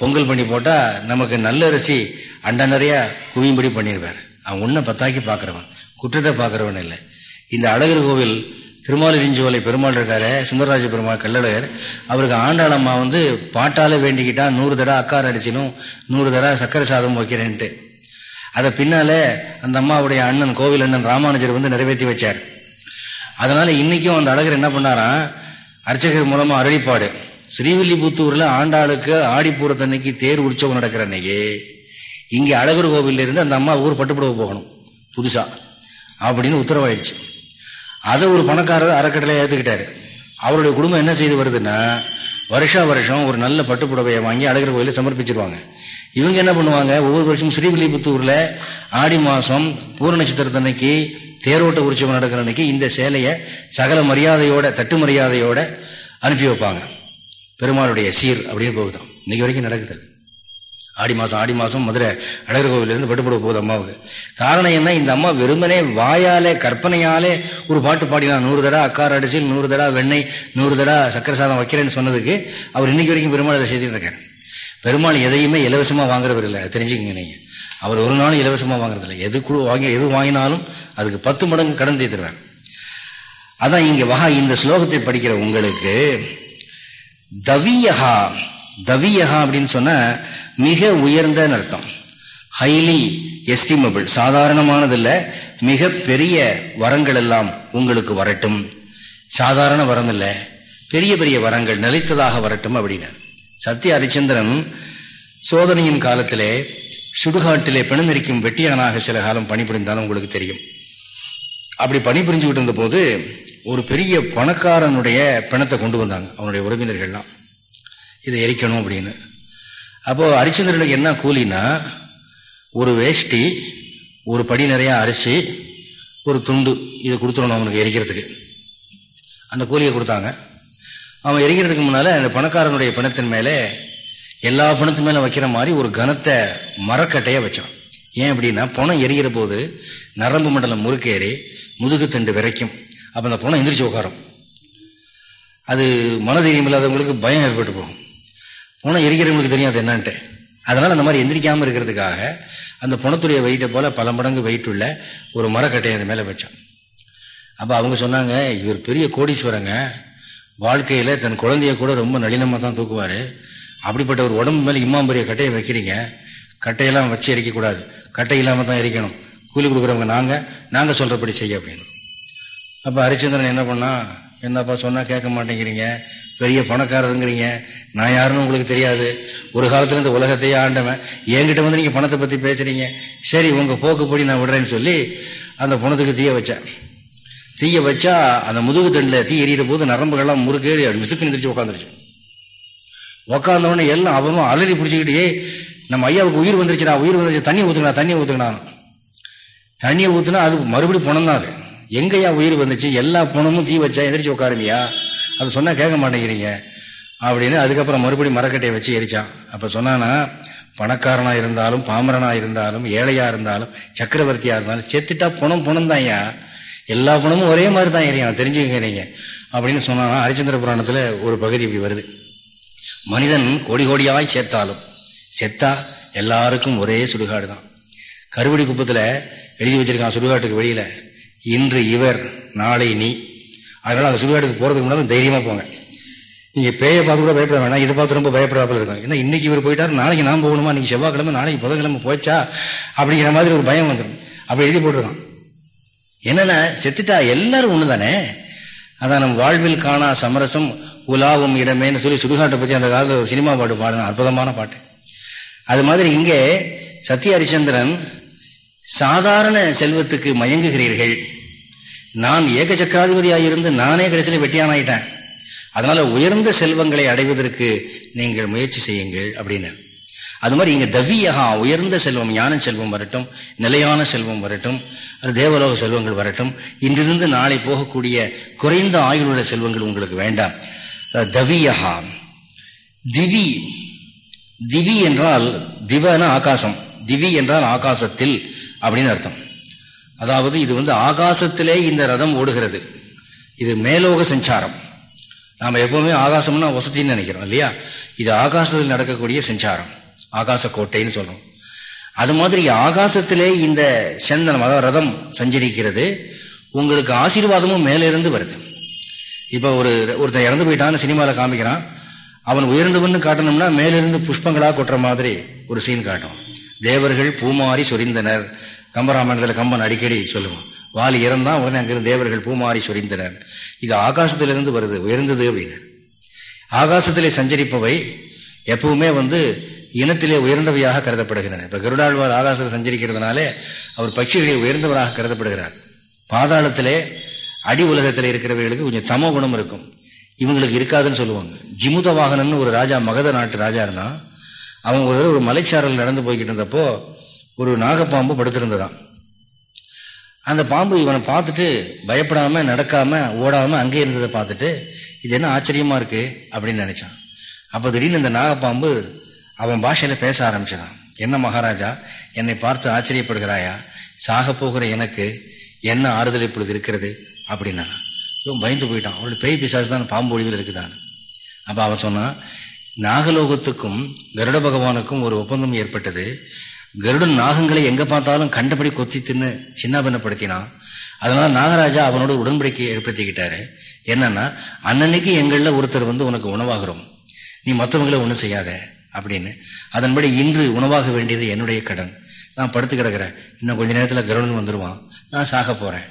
பொங்கல் பண்ணி போட்டா நமக்கு நல்ல அரிசி அண்டா நிறையா குவியும்படி பண்ணிடுவார் அவன் ஒன்றை பத்தாக்கி பார்க்குறவன் குற்றத்தை பார்க்குறவன் இல்லை. இந்த அழகர் கோவில் திருமாலிரிஞ்சோலை பெருமாள் இருக்காரு சுந்தரராஜ பெருமாள் கல்லழகர் அவருக்கு ஆண்டாளம்மா வந்து பாட்டால வேண்டிக்கிட்டா நூறு தடவை அக்கார் அடிச்சிலும் நூறு தடவை சக்கரை சாதம் வைக்கிறேன்ட்டு. அதை பின்னால அந்த அம்மாவுடைய அண்ணன் கோவில் அண்ணன் ராமானுஜர் வந்து நிறைவேற்றி வச்சார். அதனால இன்னைக்கும் அந்த அழகர் என்ன பண்ணாராம் அர்ச்சகர் மூலமா அருளிப்பாடு. ஸ்ரீவில்லிபுத்தூர்ல ஆண்டாளுக்கு ஆடிப்பூரத்தன்னைக்கு தேர் உற்சவம் நடக்கிற அன்னைக்கு இங்கே அழகர் கோவில்ல இருந்து அந்த அம்மா ஊர் பட்டுப்புடவை போகணும் புதுசா அப்படின்னு உத்தரவாயிடுச்சு. அதை ஒரு பணக்காரர் அறக்கட்டளை ஏற்றுக்கிட்டாரு அவருடைய குடும்பம் என்ன செய்து வருதுன்னா வருஷா வருஷம் ஒரு நல்ல பட்டுப்புடவையை வாங்கி அழகர் கோயிலில் சமர்ப்பிச்சிருவாங்க. இவங்க என்ன பண்ணுவாங்க? ஒவ்வொரு வருஷம் ஸ்ரீவில்லிபுத்தூரில் ஆடி மாதம் பூர நட்சத்திரத்தன்னைக்கு தேரோட்ட உற்சவம் நடக்கிற அன்னைக்கு இந்த சேலையை சகல மரியாதையோட தட்டு மரியாதையோட அனுப்பி வைப்பாங்க. பெருமாளுடைய சீர் அப்படின்னு போகுதான் இன்னைக்கு வரைக்கும் நடக்குது. ஆடி மாதம் ஆடி மாதம் மதுரை அழகர் கோவிலேருந்து பட்டுப்பட போகுது அம்மாவுக்கு. காரணம் என்ன? இந்த அம்மா வெறுமனே வாயாலே கற்பனையாலே ஒரு பாட்டு பாடினா நூறு தடா அக்கார் அடிசில் நூறு தடா வெண்ணெய் நூறு தடா சக்கரை சாதம் வைக்கிறேன்னு சொன்னதுக்கு அவர் இன்னைக்கு வரைக்கும் பெருமாள் அதை செய்துட்டு இருக்காரு. பெருமாள் எதையுமே இலவசமாக வாங்குறவர் இல்லை தெரிஞ்சுக்கங்க நீங்கள் அவர் ஒரு நாளும் இலவசமாக வாங்குறது இல்லை. எது குழு வாங்கி எது வாங்கினாலும் அதுக்கு பத்து மடங்கு கடன் தீர்த்துருவார். அதான் இங்கே வகா இந்த ஸ்லோகத்தை படிக்கிற உங்களுக்கு தவியகா தவியகா அப்படின்னு சொன்ன மிக உயர்ந்த அர்த்தம். ஹைலி எஸ்டிமபிள் சாதாரணமானதில்ல மிக பெரிய வரங்கள் எல்லாம் உங்களுக்கு வரட்டும். சாதாரண வரம் இல்லை பெரிய பெரிய வரங்கள் நிலைத்ததாக வரட்டும் அப்படின்னு. சத்திய ஹரிச்சந்திரன் சோதனையின் காலத்திலே சுடுகாட்டிலே பிணந்திருக்கும் வெட்டியானாக சில காலம் பணிபுரிந்தாலும் உங்களுக்கு தெரியும். அப்படி பணிபுரிஞ்சுக்கிட்டு இருந்த போது ஒரு பெரிய பணக்காரனுடைய பிணத்தை கொண்டு வந்தாங்க அவனுடைய உறவினர்கள்லாம். இதை எரிக்கணும் அப்படின்னு. அப்போ அரிச்சந்திரனுக்கு என்ன கூலினா ஒரு வேஷ்டி ஒரு படி நிறைய அரிசி ஒரு துண்டு இதை கொடுத்துடணும் அவனுக்கு எரிக்கிறதுக்கு. அந்த கூலியை கொடுத்தாங்க. அவன் எரிக்கிறதுக்கு முன்னால அந்த பணக்காரனுடைய பிணத்தின் மேலே எல்லா பணத்து மேலே வைக்கிற மாதிரி ஒரு கனத்தை மரக்கட்டையை வச்சான். ஏன் அப்படின்னா பணம் எரிகிற போது நரம்பு மண்டலம் முறுக்கேறி முதுகு தண்டு விரைக்கும். அப்போ அந்த பணம் எந்திரிச்சு உட்காரும். அது மனதைரியம் இல்லாதவங்களுக்கு பயம் ஏற்பட்டு போகும். பணம் எரிக்கிறவங்களுக்கு தெரியாது என்னன்ட்டு. அதனால அந்த மாதிரி எந்திரிக்காமல் இருக்கிறதுக்காக அந்த புணத்துடைய வெயிட்டை போல பல மடங்கு வெயிட் உள்ள ஒரு மரக்கட்டையை அது மேலே வச்சான். அப்போ அவங்க சொன்னாங்க இவர் பெரிய கோடீஸ்வரங்க. வாழ்க்கையில் தன் குழந்தைய கூட ரொம்ப நளினமாக தான் தூக்குவார். அப்படிப்பட்ட ஒரு உடம்பு மேலே இம்மாம் பெரிய கட்டையை வைக்கிறீங்க. கட்டையெல்லாம் வச்சு எரிக்கக்கூடாது. கட்டை இல்லாமல் தான் எரிக்கணும். கூலி கொடுக்குறவங்க நாங்கள் நாங்கள் சொல்கிறபடி செய்ய அப்படின்னு. அப்போ ஹரிச்சந்திரன் என்ன பண்ணால் என்னப்பா சொன்னால் கேட்க மாட்டேங்கிறீங்க? பெரிய பணக்காரருங்கிறீங்க. நான் யாருன்னு உங்களுக்கு தெரியாது. ஒரு காலத்தில் இந்த உலகத்தையே ஆண்டவன். என்கிட்ட வந்து நீங்கள் பணத்தை பற்றி பேசுகிறீங்க சரி உங்கள் போக்குப்படி நான் விடுறேன்னு சொல்லி அந்த பணத்துக்கு தீய வச்சேன். தீய வச்சா அந்த முதுகு தண்டில் தீ எறிகிற போது நரம்புகள்லாம் முறுக்கேறி விசுக்கு நிந்திரிச்சு உட்காந்துருச்சு உட்காந்தவொடனே எல்லாம் அவனும் அலறி பிடிச்சிக்கிட்டே நம்ம ஐயாவுக்கு உயிர் வந்துருச்சுடா உயிர் வந்துருச்சு. தண்ணி ஊற்றுக்கணும் தண்ணி ஊற்றுக்கணும் தண்ணியை ஊற்றுனா அது மறுபடியும் பணம் தான் அது. எங்கய்யா உயிர் வந்துச்சு எல்லா பணமும் தீ வச்சா எந்திரிச்சு உட்காருமியா? அது சொன்னா கேட்க மாட்டேங்கிறீங்க. அப்படின்னு அதுக்கப்புறம் மறுபடியும் மரக்கட்டையை வச்சு எரிச்சான். அப்ப சொன்னானா பணக்காரனா இருந்தாலும் பாமரனா இருந்தாலும் ஏழையா இருந்தாலும் சக்கரவர்த்தியா இருந்தாலும் செத்துட்டா பணம் பணம் தான் எல்லா பணமும் ஒரே மாதிரி தான் எரியும் தெரிஞ்சுக்கங்க நீங்க. அப்படின்னு சொன்னா ஹரிச்சந்திர புராணத்துல ஒரு பகுதி இப்படி வருது. மனிதன் கோடி கோடியாய் சேர்த்தாலும் செத்தா எல்லாருக்கும் ஒரே சுடுகாடு தான் கருவடி குப்பத்தில் எழுதி வச்சிருக்கான் சுடுகாட்டுக்கு வெளியில. இன்று இவர் நாளை நீ. அதனால அந்த சுடுகாட்டுக்கு போறதுக்கு முன்னாடி தைரியமா போங்க. நீங்க பேயை பார்த்து கூட பயப்பட வேணாம். இதை பார்த்து ரொம்ப பயப்படாமல் இருக்கும் ஏன்னா இன்னைக்கு இவர் போயிட்டாரு நாளைக்கு நான் போகணுமா? நீங்க செவ்வாய்க்கிழமை நாளைக்கு புதன்கிழமை போச்சா? அப்படிங்கிற மாதிரி ஒரு பயம் வந்துடும் அப்படி எழுதி போட்டுருக்கான். என்னன்னா செத்துட்டா எல்லாரும் ஒண்ணு தானே அதான் நம்ம வாழ்வில் காணா சமரசம் உலாவும் இடமேன்னு சொல்லி சுடுகாட்டை பத்தி அந்த காலத்தில் ஒரு சினிமா பாட்டு பாடுன அற்புதமான பாட்டு. அது மாதிரி இங்கே சத்ய ஹரிச்சந்திரன் சாதாரண செல்வத்துக்கு மயங்குகிறீர்கள். நான் ஏக சக்கராதிபதியாக இருந்து நானே கடைசியில் வெட்டியானாயிட்டேன். அதனால உயர்ந்த செல்வங்களை அடைவதற்கு நீங்கள் முயற்சி செய்யுங்கள் அப்படின்னு. அது மாதிரி இங்கே தவியகா உயர்ந்த செல்வம் ஞான செல்வம் வரட்டும் நிலையான செல்வம் வரட்டும் அது தேவலோக செல்வங்கள் வரட்டும் இன்றிருந்து நாளை போகக்கூடிய குறைந்த ஆயுளுள்ள செல்வங்கள் உங்களுக்கு வேண்டாம். தவியகா திவி திவி என்றால் திவன ஆகாசம் திவி என்றால் ஆகாசத்தில் அப்படின்னு அர்த்தம். அதாவது இது வந்து ஆகாசத்திலே இந்த ரதம் ஓடுகிறது. இது மேலோக சஞ்சாரம். நாம் எப்பவுமே ஆகாசம்னா வசதின்னு நினைக்கிறோம் இல்லையா? இது ஆகாசத்தில் நடக்கக்கூடிய சஞ்சாரம். ஆகாச கோட்டைன்னு சொல்றோம். அது மாதிரி ஆகாசத்திலே இந்த சந்தனம் அதாவது ரதம் சஞ்சரிக்கிறது உங்களுக்கு ஆசீர்வாதமும் மேலிருந்து வருது. இப்போ ஒரு ஒருத்தன் இறந்து போயிட்டான்னு சினிமாவில் காமிக்கிறான். அவன் உயர்ந்தவன்னு காட்டணும்னா மேலிருந்து புஷ்பங்களா கொட்டுற மாதிரி ஒரு சீன் காட்டும். தேவர்கள் பூமாரி சொரிந்தனர். கம்பராமாயணத்தில் கம்பன் அடிக்கடி சொல்லுவான். வாலி இறந்தான் உடனே அங்கிருந்து தேவர்கள் பூமாரி சொரிந்தனர். இது ஆகாசத்திலிருந்து வருது உயர்ந்தது அப்படின்னு ஆகாசத்திலே சஞ்சரிப்பவை எப்பவுமே வந்து இனத்திலே உயர்ந்தவையாக கருதப்படுகின்றன. இப்போ கருடாழ்வார் ஆகாசத்தில் சஞ்சரிக்கிறதுனாலே அவர் பட்சிகளில் உயர்ந்தவராக கருதப்படுகிறார். பாதாளத்திலே அடி உலகத்தில் இருக்கிறவர்களுக்கு கொஞ்சம் தமோ குணம் இருக்கும். இவங்களுக்கு இருக்காதுன்னு சொல்லுவாங்க. ஜிமுத வாகனன்னு ஒரு ராஜா மகத நாட்டு ராஜா இருந்தான். அவன் ஒரு ஒரு மலைச்சாரல் நடந்து போய்கிட்டு இருந்தப்போ ஒரு நாகப்பாம்பு படுத்திருந்ததான் அந்த பாம்பு இவனை பார்த்துட்டு பயப்படாம நடக்காம ஓடாம அங்கே இருந்ததை பார்த்துட்டு இது என்ன ஆச்சரியமா இருக்கு? அப்படின்னு நினைச்சான். அப்போ திடீர்னு இந்த நாகப்பாம்பு அவன் பாஷையில பேச ஆரம்பிச்சிடான் என்ன மகாராஜா என்னை பார்த்து ஆச்சரியப்படுகிறாயா? சாக போகிற எனக்கு என்ன ஆறுதல் இப்பொழுது இருக்கிறது? அப்படின்னா இவன் பயந்து போயிட்டான். அவளோட பேய் பிசாசு தான் பாம்பு ஒழிவில் இருக்குதான் அப்போ அவன் சொன்னான் நாகலோகத்துக்கும் கருட பகவானுக்கும் ஒரு ஒப்பந்தம் ஏற்பட்டது. கருடன் நாகங்களை எங்க பார்த்தாலும் கண்டபடி கொத்தி தின்னு சின்னாபின்னப்படுத்தினான் அதனால நாகராஜா அவனோட உடன்படிக்கை ஏற்படுத்திக்கிட்டாரு. என்னன்னா அன்னன்னைக்கு எங்கள்ல ஒருத்தர் வந்து உனக்கு உணவாகிறோம். நீ மற்றவங்களை ஒன்றும் செய்யாத அப்படின்னு. அதன்படி இன்று உணவாக வேண்டியது என்னுடைய கடன். நான் படுத்து கிடக்கிறேன். இன்னும் கொஞ்ச நேரத்தில் கருடன் வந்துடுவான் நான் சாக போறேன்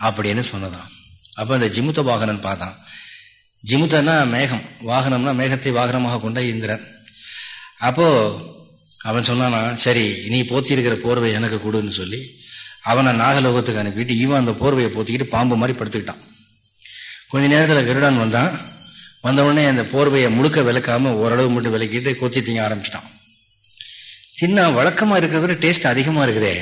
அப்படின்னு சொன்னதான். அப்போ அந்த ஜிமுத்த வாகனன் பார்த்தான். ஜிமுத்தன்னா மேகம். வாகனம்னா மேகத்தை வாகனமாக கொண்ட இந்திரன். அப்போ அவன் சொன்னானா சரி நீ போத்தி இருக்கிற போர்வை எனக்கு கொடுன்னு சொல்லி அவனை நாகலோகத்துக்கு அனுப்பிட்டு இவன் அந்த போர்வையை போத்திக்கிட்டு பாம்பு மாதிரி படுத்துக்கிட்டான். கொஞ்ச நேரத்தில் கருடான் வந்தான். வந்த உடனே அந்த போர்வையை முழுக்க விளக்காம ஓரளவு மட்டும் விளக்கிட்டு கொத்தி திங்க ஆரம்பிச்சிட்டான். சின்ன வழக்கமா இருக்கிறத டேஸ்ட் அதிகமா இருக்குதே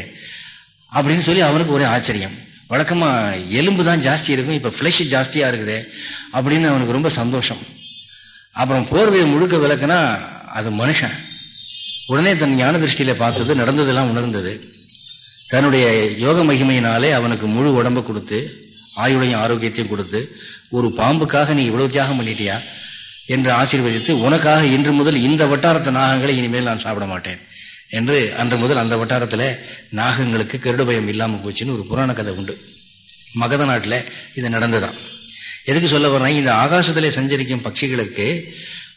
அப்படின்னு சொல்லி அவனுக்கு ஒரே ஆச்சரியம். வழக்கமா எலும்பு தான் ஜாஸ்தி இருக்கும் இப்ப பிளஷ் ஜாஸ்தியா இருக்குதே அப்படின்னு அவனுக்கு ரொம்ப சந்தோஷம். அப்புறம் போர்வையை முழுக்க விளக்குனா அது மனுஷன். உடனே தன் ஞான திருஷ்டியில பார்த்தது நடந்ததெல்லாம் உணர்ந்தது. தன்னுடைய யோக மகிமையினாலே அவனுக்கு முழு உடம்பு கொடுத்து ஆயுளையும் ஆரோக்கியத்தையும் கொடுத்து ஒரு பாம்புக்காக நீ இவ்வளவு தியாகம் பண்ணிட்டியா? என்று ஆசீர்வதித்து உனக்காக இன்று முதல் இந்த வட்டாரத்து நாகங்களை இனிமேல் நான் சாப்பிட மாட்டேன் என்று அன்று முதல் அந்த வட்டாரத்தில் நாகங்களுக்கு கருடு பயம் இல்லாமல் போச்சுன்னு ஒரு புராண கதை உண்டு. மகத நாட்டில் இது நடந்துதான் எதுக்கு சொல்ல வரேன் இந்த ஆகாசத்திலே சஞ்சரிக்கும் பட்சிகளுக்கு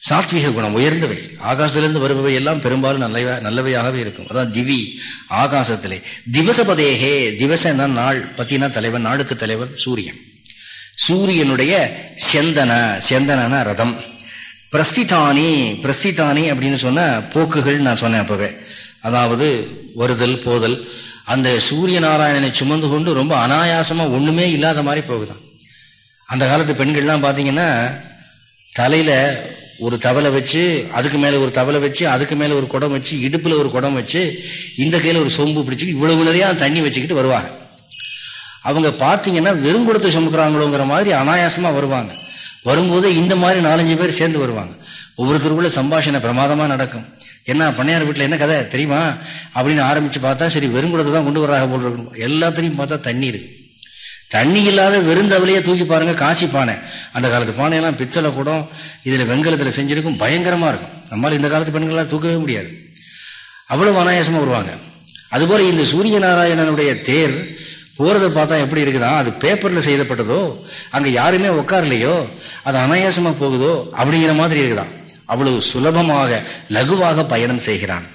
சாத்விக குணம் உயர்ந்தவை. ஆகாசத்திலிருந்து வருபவை எல்லாம் பெரும்பாலும் நல்லவா நல்லவையாகவே இருக்கும். அதான் திவி ஆகாசத்திலே. திவசபதேகே திவசன்னா நாள். பத்தினா தலைவன் நாளுக்கு தலைவன் சூரியன். சூரியனுடைய செந்தன செந்தன ரதம். பிரஸ்திதானி பிரஸ்திதானி அப்படின்னு சொன்ன போக்குகள் நான் சொன்னேன் அப்பவே. அதாவது வருதல் போதல். அந்த சூரிய நாராயணனை சுமந்து கொண்டு ரொம்ப அனாயாசமா ஒண்ணுமே இல்லாத மாதிரி போகுதான். அந்த காலத்து பெண்கள்லாம் பாத்தீங்கன்னா தலையில ஒரு தவளை வச்சு அதுக்கு மேல ஒரு தவளை வச்சு அதுக்கு மேல ஒரு குடம் வச்சு இடுப்புல ஒரு குடம் வச்சு இந்த கையில ஒரு சொம்பு பிடிச்சி இவ்வளவு நிறைய தண்ணி வச்சுக்கிட்டு வருவாங்க. அவங்க பார்த்தீங்கன்னா வெறுங்குடத்தை சுமக்குறாங்களோங்கிற மாதிரி அனாயாசமா வருவாங்க. வரும்போது இந்த மாதிரி நாலஞ்சு பேர் சேர்ந்து வருவாங்க. ஒவ்வொருத்தருக்குள்ள சம்பாஷணை பிரமாதமா நடக்கும். என்ன பண்ணையார் வீட்டில் என்ன கதை தெரியுமா? அப்படின்னு ஆரம்பிச்சு பார்த்தா சரி வெறுங்குடத்தை தான் கொண்டு வராக போல் இருக்கணும் எல்லாத்திலையும் பார்த்தா தண்ணி இருக்கு தண்ணி இல்லாத வெறுந்தவளையே தூக்கி பாருங்க காசி பானை. அந்த காலத்து பானையெல்லாம் பித்தளை கூடம் இதில் வெங்கலத்தில் செஞ்சிருக்கும் பயங்கரமாக இருக்கும். நம்மளால் இந்த காலத்து பெண்களால் தூக்கவே முடியாது. அவ்வளவு அனாயாசமாக வருவாங்க. அதுபோல் இந்த சூரிய நாராயணனுடைய தேர் போகிறத பார்த்தா எப்படி இருக்குதா? அது பேப்பரில் செய்தப்பட்டதோ அங்கே யாருமே உட்காரலையோ அது அனாயாசமாக போகுதோ அப்படிங்கிற மாதிரி இருக்குதான் அவ்வளவு சுலபமாக லகுவாக பயணம் செய்கிறான்.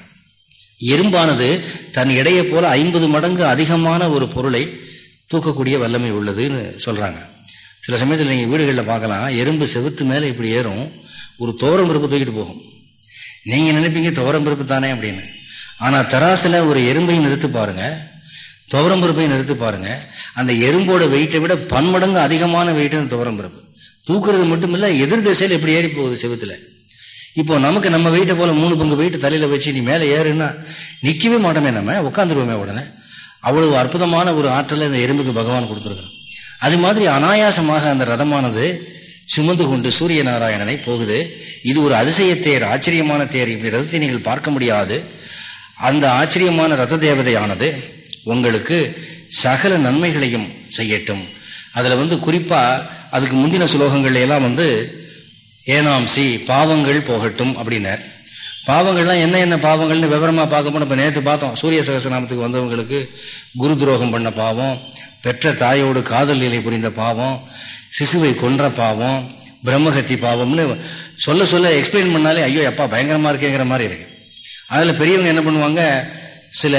எறும்பானது தன் இடையை போல ஐம்பது மடங்கு அதிகமான ஒரு பொருளை தூக்கக்கூடிய வல்லமை உள்ளதுன்னு சொல்றாங்க. சில சமயத்தில் நீங்கள் வீடுகளில் பார்க்கலாம் எறும்பு செவுத்து மேலே இப்படி ஏறும் ஒரு தோரம் பருப்பு தூக்கிட்டு போகும். நீங்கள் நினைப்பீங்க தோரம் பருப்பு தானே அப்படின்னு. ஆனால் தராசில் ஒரு எறும்பையும் நிறுத்து பாருங்கள் துவரம் பருப்பையும் நிறுத்து பாருங்கள் அந்த எறும்போட வெயிட்டை விட பன்மடங்கு அதிகமான வெயிட்டு அந்த துவரம் பருப்பு. தூக்குறது மட்டும் இல்லை எதிர் திசையில் எப்படி ஏறி போகுது செவுத்தில். இப்போ நமக்கு நம்ம வெயிட்டை போல மூணு பங்கு வெயிட்டு தலையில வச்சு நீ மேலே ஏறுன்னா நிக்கவே மாட்டோமே நம்ம உட்காந்துருவோமே உடனே. அவ்வளவு அற்புதமான ஒரு ஆற்றலை இந்த எறும்புக்கு பகவான் கொடுத்துருக்கான் அது மாதிரி அனாயாசமாக அந்த ரதமானது சுமந்து கொண்டு சூரிய நாராயணனை போகுது. இது ஒரு அதிசய தேர் ஆச்சரியமான தேர். இப்படி ரதத்தை நீங்கள் பார்க்க முடியாது. அந்த ஆச்சரியமான ரத தேவதையானது உங்களுக்கு சகல நன்மைகளையும் செய்யட்டும். அதில் வந்து குறிப்பாக அதுக்கு முந்தின சுலோகங்கள்ல எல்லாம் வந்து ஏனாம்சி பாவங்கள் போகட்டும் அப்படின்னார். பாவங்கள்லாம் என்ன என்ன பாவங்கள்னு விவரமாக பார்க்கப்போனோம் இப்போ நேற்று பார்த்தோம் சூரிய சகசநாமத்துக்கு வந்தவங்களுக்கு குரு துரோகம் பண்ண பாவம் பெற்ற தாயோடு காதல் நிலை புரிந்த பாவம் சிசுவை கொன்ற பாவம் பிரம்மகத்தி பாவம்னு சொல்ல சொல்ல எக்ஸ்பிளைன் பண்ணாலே ஐயோ அப்பா பயங்கரமாக இருக்குங்கிற மாதிரி இருக்கு. அதில் பெரியவங்க என்ன பண்ணுவாங்க சில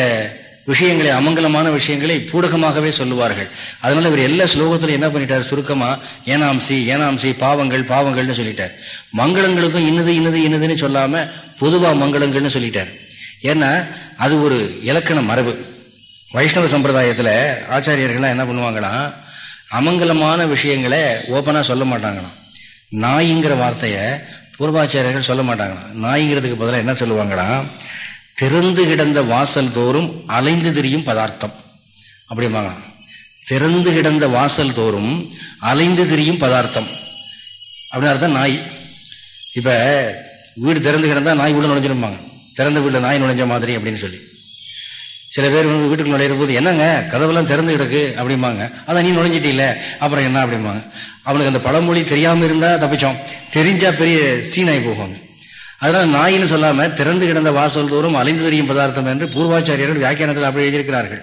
விஷயங்களை அமங்கலமான விஷயங்களை பூடகமாகவே சொல்லுவார்கள். அதனால இவர் எல்லா ஸ்லோகத்திலும் என்ன பண்ணிட்டார்? சுருக்கமா ஏனாம்சி ஏனாம்சி பாவங்கள் பாவங்கள்னு சொல்லிட்டார். மங்களங்களுக்கும் இன்னது இன்னது இன்னதுன்னு சொல்லாம பொதுவா மங்களங்கள்னு சொல்லிட்டார். ஏன்னா அது ஒரு இலக்கண மரபு. வைஷ்ணவ சம்பிரதாயத்துல ஆச்சாரியர்கள்லாம் என்ன பண்ணுவாங்களாம் அமங்கலமான விஷயங்களை ஓப்பனாக சொல்ல மாட்டாங்களாம். நாய்ங்கிற வார்த்தைய பூர்வாச்சாரியர்கள் சொல்ல மாட்டாங்களாம். நாய்ங்கிறதுக்கு பதிலாக என்ன சொல்லுவாங்களாம் திறந்து கிடந்த வாசல் தோறும் அலைந்து திரியும் பதார்த்தம். அப்படிம்பாங்க. திறந்து கிடந்த வாசல் தோறும் அலைந்து திரியும் பதார்த்தம். அப்படின்னு அர்த்தம் நாய். இப்போ வீடு திறந்து கிடந்தா நாய் உள்ள நுழைஞ்சிருப்பாங்க திறந்த வீட்டில் நாய் நுழைஞ்ச மாதிரி அப்படின்னு சொல்லி. சில பேர் வந்து வீட்டுக்கு நுழையிற போது என்னங்க கதவெல்லாம் திறந்து கிடக்கு அப்படிம்பாங்க. அதான் நீ நுழைஞ்சிட்டில அப்புறம் என்ன அப்படிம்பாங்க. அவனுக்கு அந்த பழமொழி தெரியாமல் இருந்தால் தப்பிச்சோம். தெரிஞ்சா பெரிய சீனாய் போவாங்க. அதனால நாயின்னு சொல்லாம திறந்து கிடந்த வாசல் தோறும் அலைந்து தெரியும் பதார்த்தம் என்று பூர்வாச்சாரியர்கள் வியாக்கியானத்தில் அப்படி எழுதியிருக்கிறார்கள்.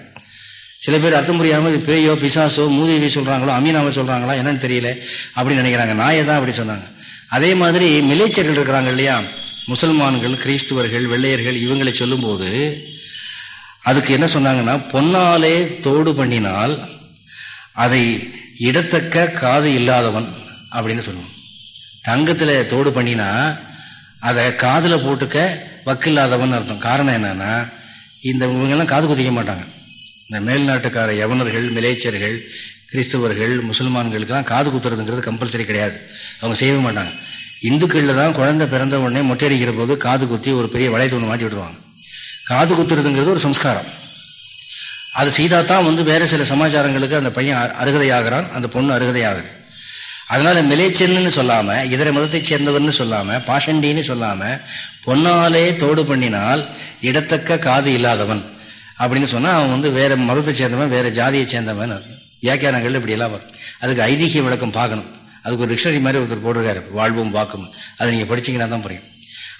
சில பேர் அர்த்தம் புரியாமல் இது பேயோ பிசாசோ மூதேவி சொல்றாங்களோ அமீனாவை சொல்றாங்களா என்னன்னு தெரியல அப்படின்னு நினைக்கிறாங்க. நாயை தான் அப்படி சொன்னாங்க. அதே மாதிரி மிலேச்சர்கள் இருக்கிறாங்க இல்லையா? முசல்மான்கள் கிறிஸ்துவர்கள் வெள்ளையர்கள் இவங்களை சொல்லும்போது அதுக்கு என்ன சொன்னாங்கன்னா பொன்னாலே தோடு பண்ணினால் அதை இடத்தக்க காது இல்லாதவன் அப்படின்னு சொல்லுவோம் தங்கத்தில் தோடு பண்ணினா அதை காதில் போட்டுக்க வக்கில்லாதவன் அர்த்தம். காரணம் என்னன்னா இந்த இவங்கெல்லாம் காது குதிக்க மாட்டாங்க. இந்த மேல்நாட்டுக்கார யவனர்கள் மிலேச்சர்கள் கிறிஸ்தவர்கள் முசல்மான்களுக்கெல்லாம் காது குத்துறதுங்கிறது கம்பல்சரி கிடையாது. அவங்க செய்யவே மாட்டாங்க. இந்துக்களில் தான் குழந்தை பிறந்த உடனே மொட்டையடிக்கிற போது காது குத்தி ஒரு பெரிய வளையத்தை ஒன்று மாட்டி விடுவாங்க. காது குத்துறதுங்கிறது ஒரு சம்ஸ்காரம். அது செய்தால் தான் வந்து வேறு சில சமாச்சாரங்களுக்கு அந்த பையன் அருகதையாகிறான் அந்த பொண்ணு அருகதையாகுது. அதனால மிலேச்சன்னு சொல்லாம இதர மதத்தை சேர்ந்தவர்னு சொல்லாம பாஷண்டின்னு சொல்லாம பொன்னாலே தோடு பண்ணினால் இடத்தக்க காது இல்லாதவன். அப்படின்னு சொன்னா அவன் வந்து வேற மதத்தை சேர்ந்தவன் வேற ஜாதியை சேர்ந்தவன். வியாக்கியானங்கள் இப்படி எல்லாம் வரும். அதுக்கு ஐதீக விளக்கம் பார்க்கணும். அதுக்கு ஒரு டிக்ஷனரி மாதிரி ஒருத்தர் போட்டிருக்காரு வாழ்வும் வாக்கும். அதை நீங்க படிச்சீங்கன்னா தான் புரியும்.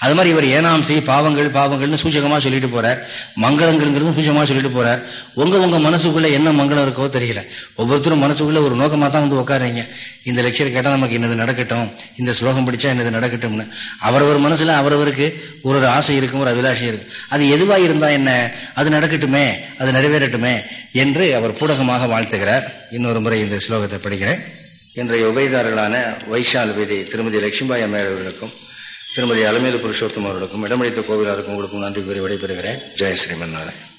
அது மாதிரி இவர் ஏனாம் செய் பாவங்கள் பாவங்கள்னு சூச்சகமாக சொல்லிட்டு போறார். மங்களங்கள்ங்கிறது சூச்சகமாக சொல்லிட்டு போறார். உங்க உங்க மனசுக்குள்ள என்ன மங்களம் இருக்கோ தெரியல. ஒவ்வொருத்தரும் மனசுக்குள்ள ஒரு நோக்கமாக தான் வந்து உட்காருங்க இந்த லெக்சர் கேட்டால் நமக்கு என்னது நடக்கட்டும்? இந்த ஸ்லோகம் படிச்சா என்னது நடக்கட்டும்னு. அவரவர் மனசுல அவரவருக்கு ஒரு ஒரு ஆசை இருக்கும் ஒரு அபிலாஷை இருக்கும். அது எதுவா இருந்தா என்ன? அது நடக்கட்டுமே? அது நிறைவேறட்டுமே? என்று அவர் பூடகமாக வாழ்த்துகிறார். இன்னொரு முறை இந்த ஸ்லோகத்தை படிக்கிறேன். இன்றைய உபயதாரர்களான வைஷால் விதி திருமதி லட்சுமிபாய் அம்மையார் அவர்களுக்கும் திருமதி அலமேலு புருஷோத்தம் அவர்களுக்கும் இடமளித்த கோவிலாருக்கும் உங்களுக்கும் நன்றி கூறி விடைபெறுகிறேன். ஜெய் ஸ்ரீமன் நாராயண்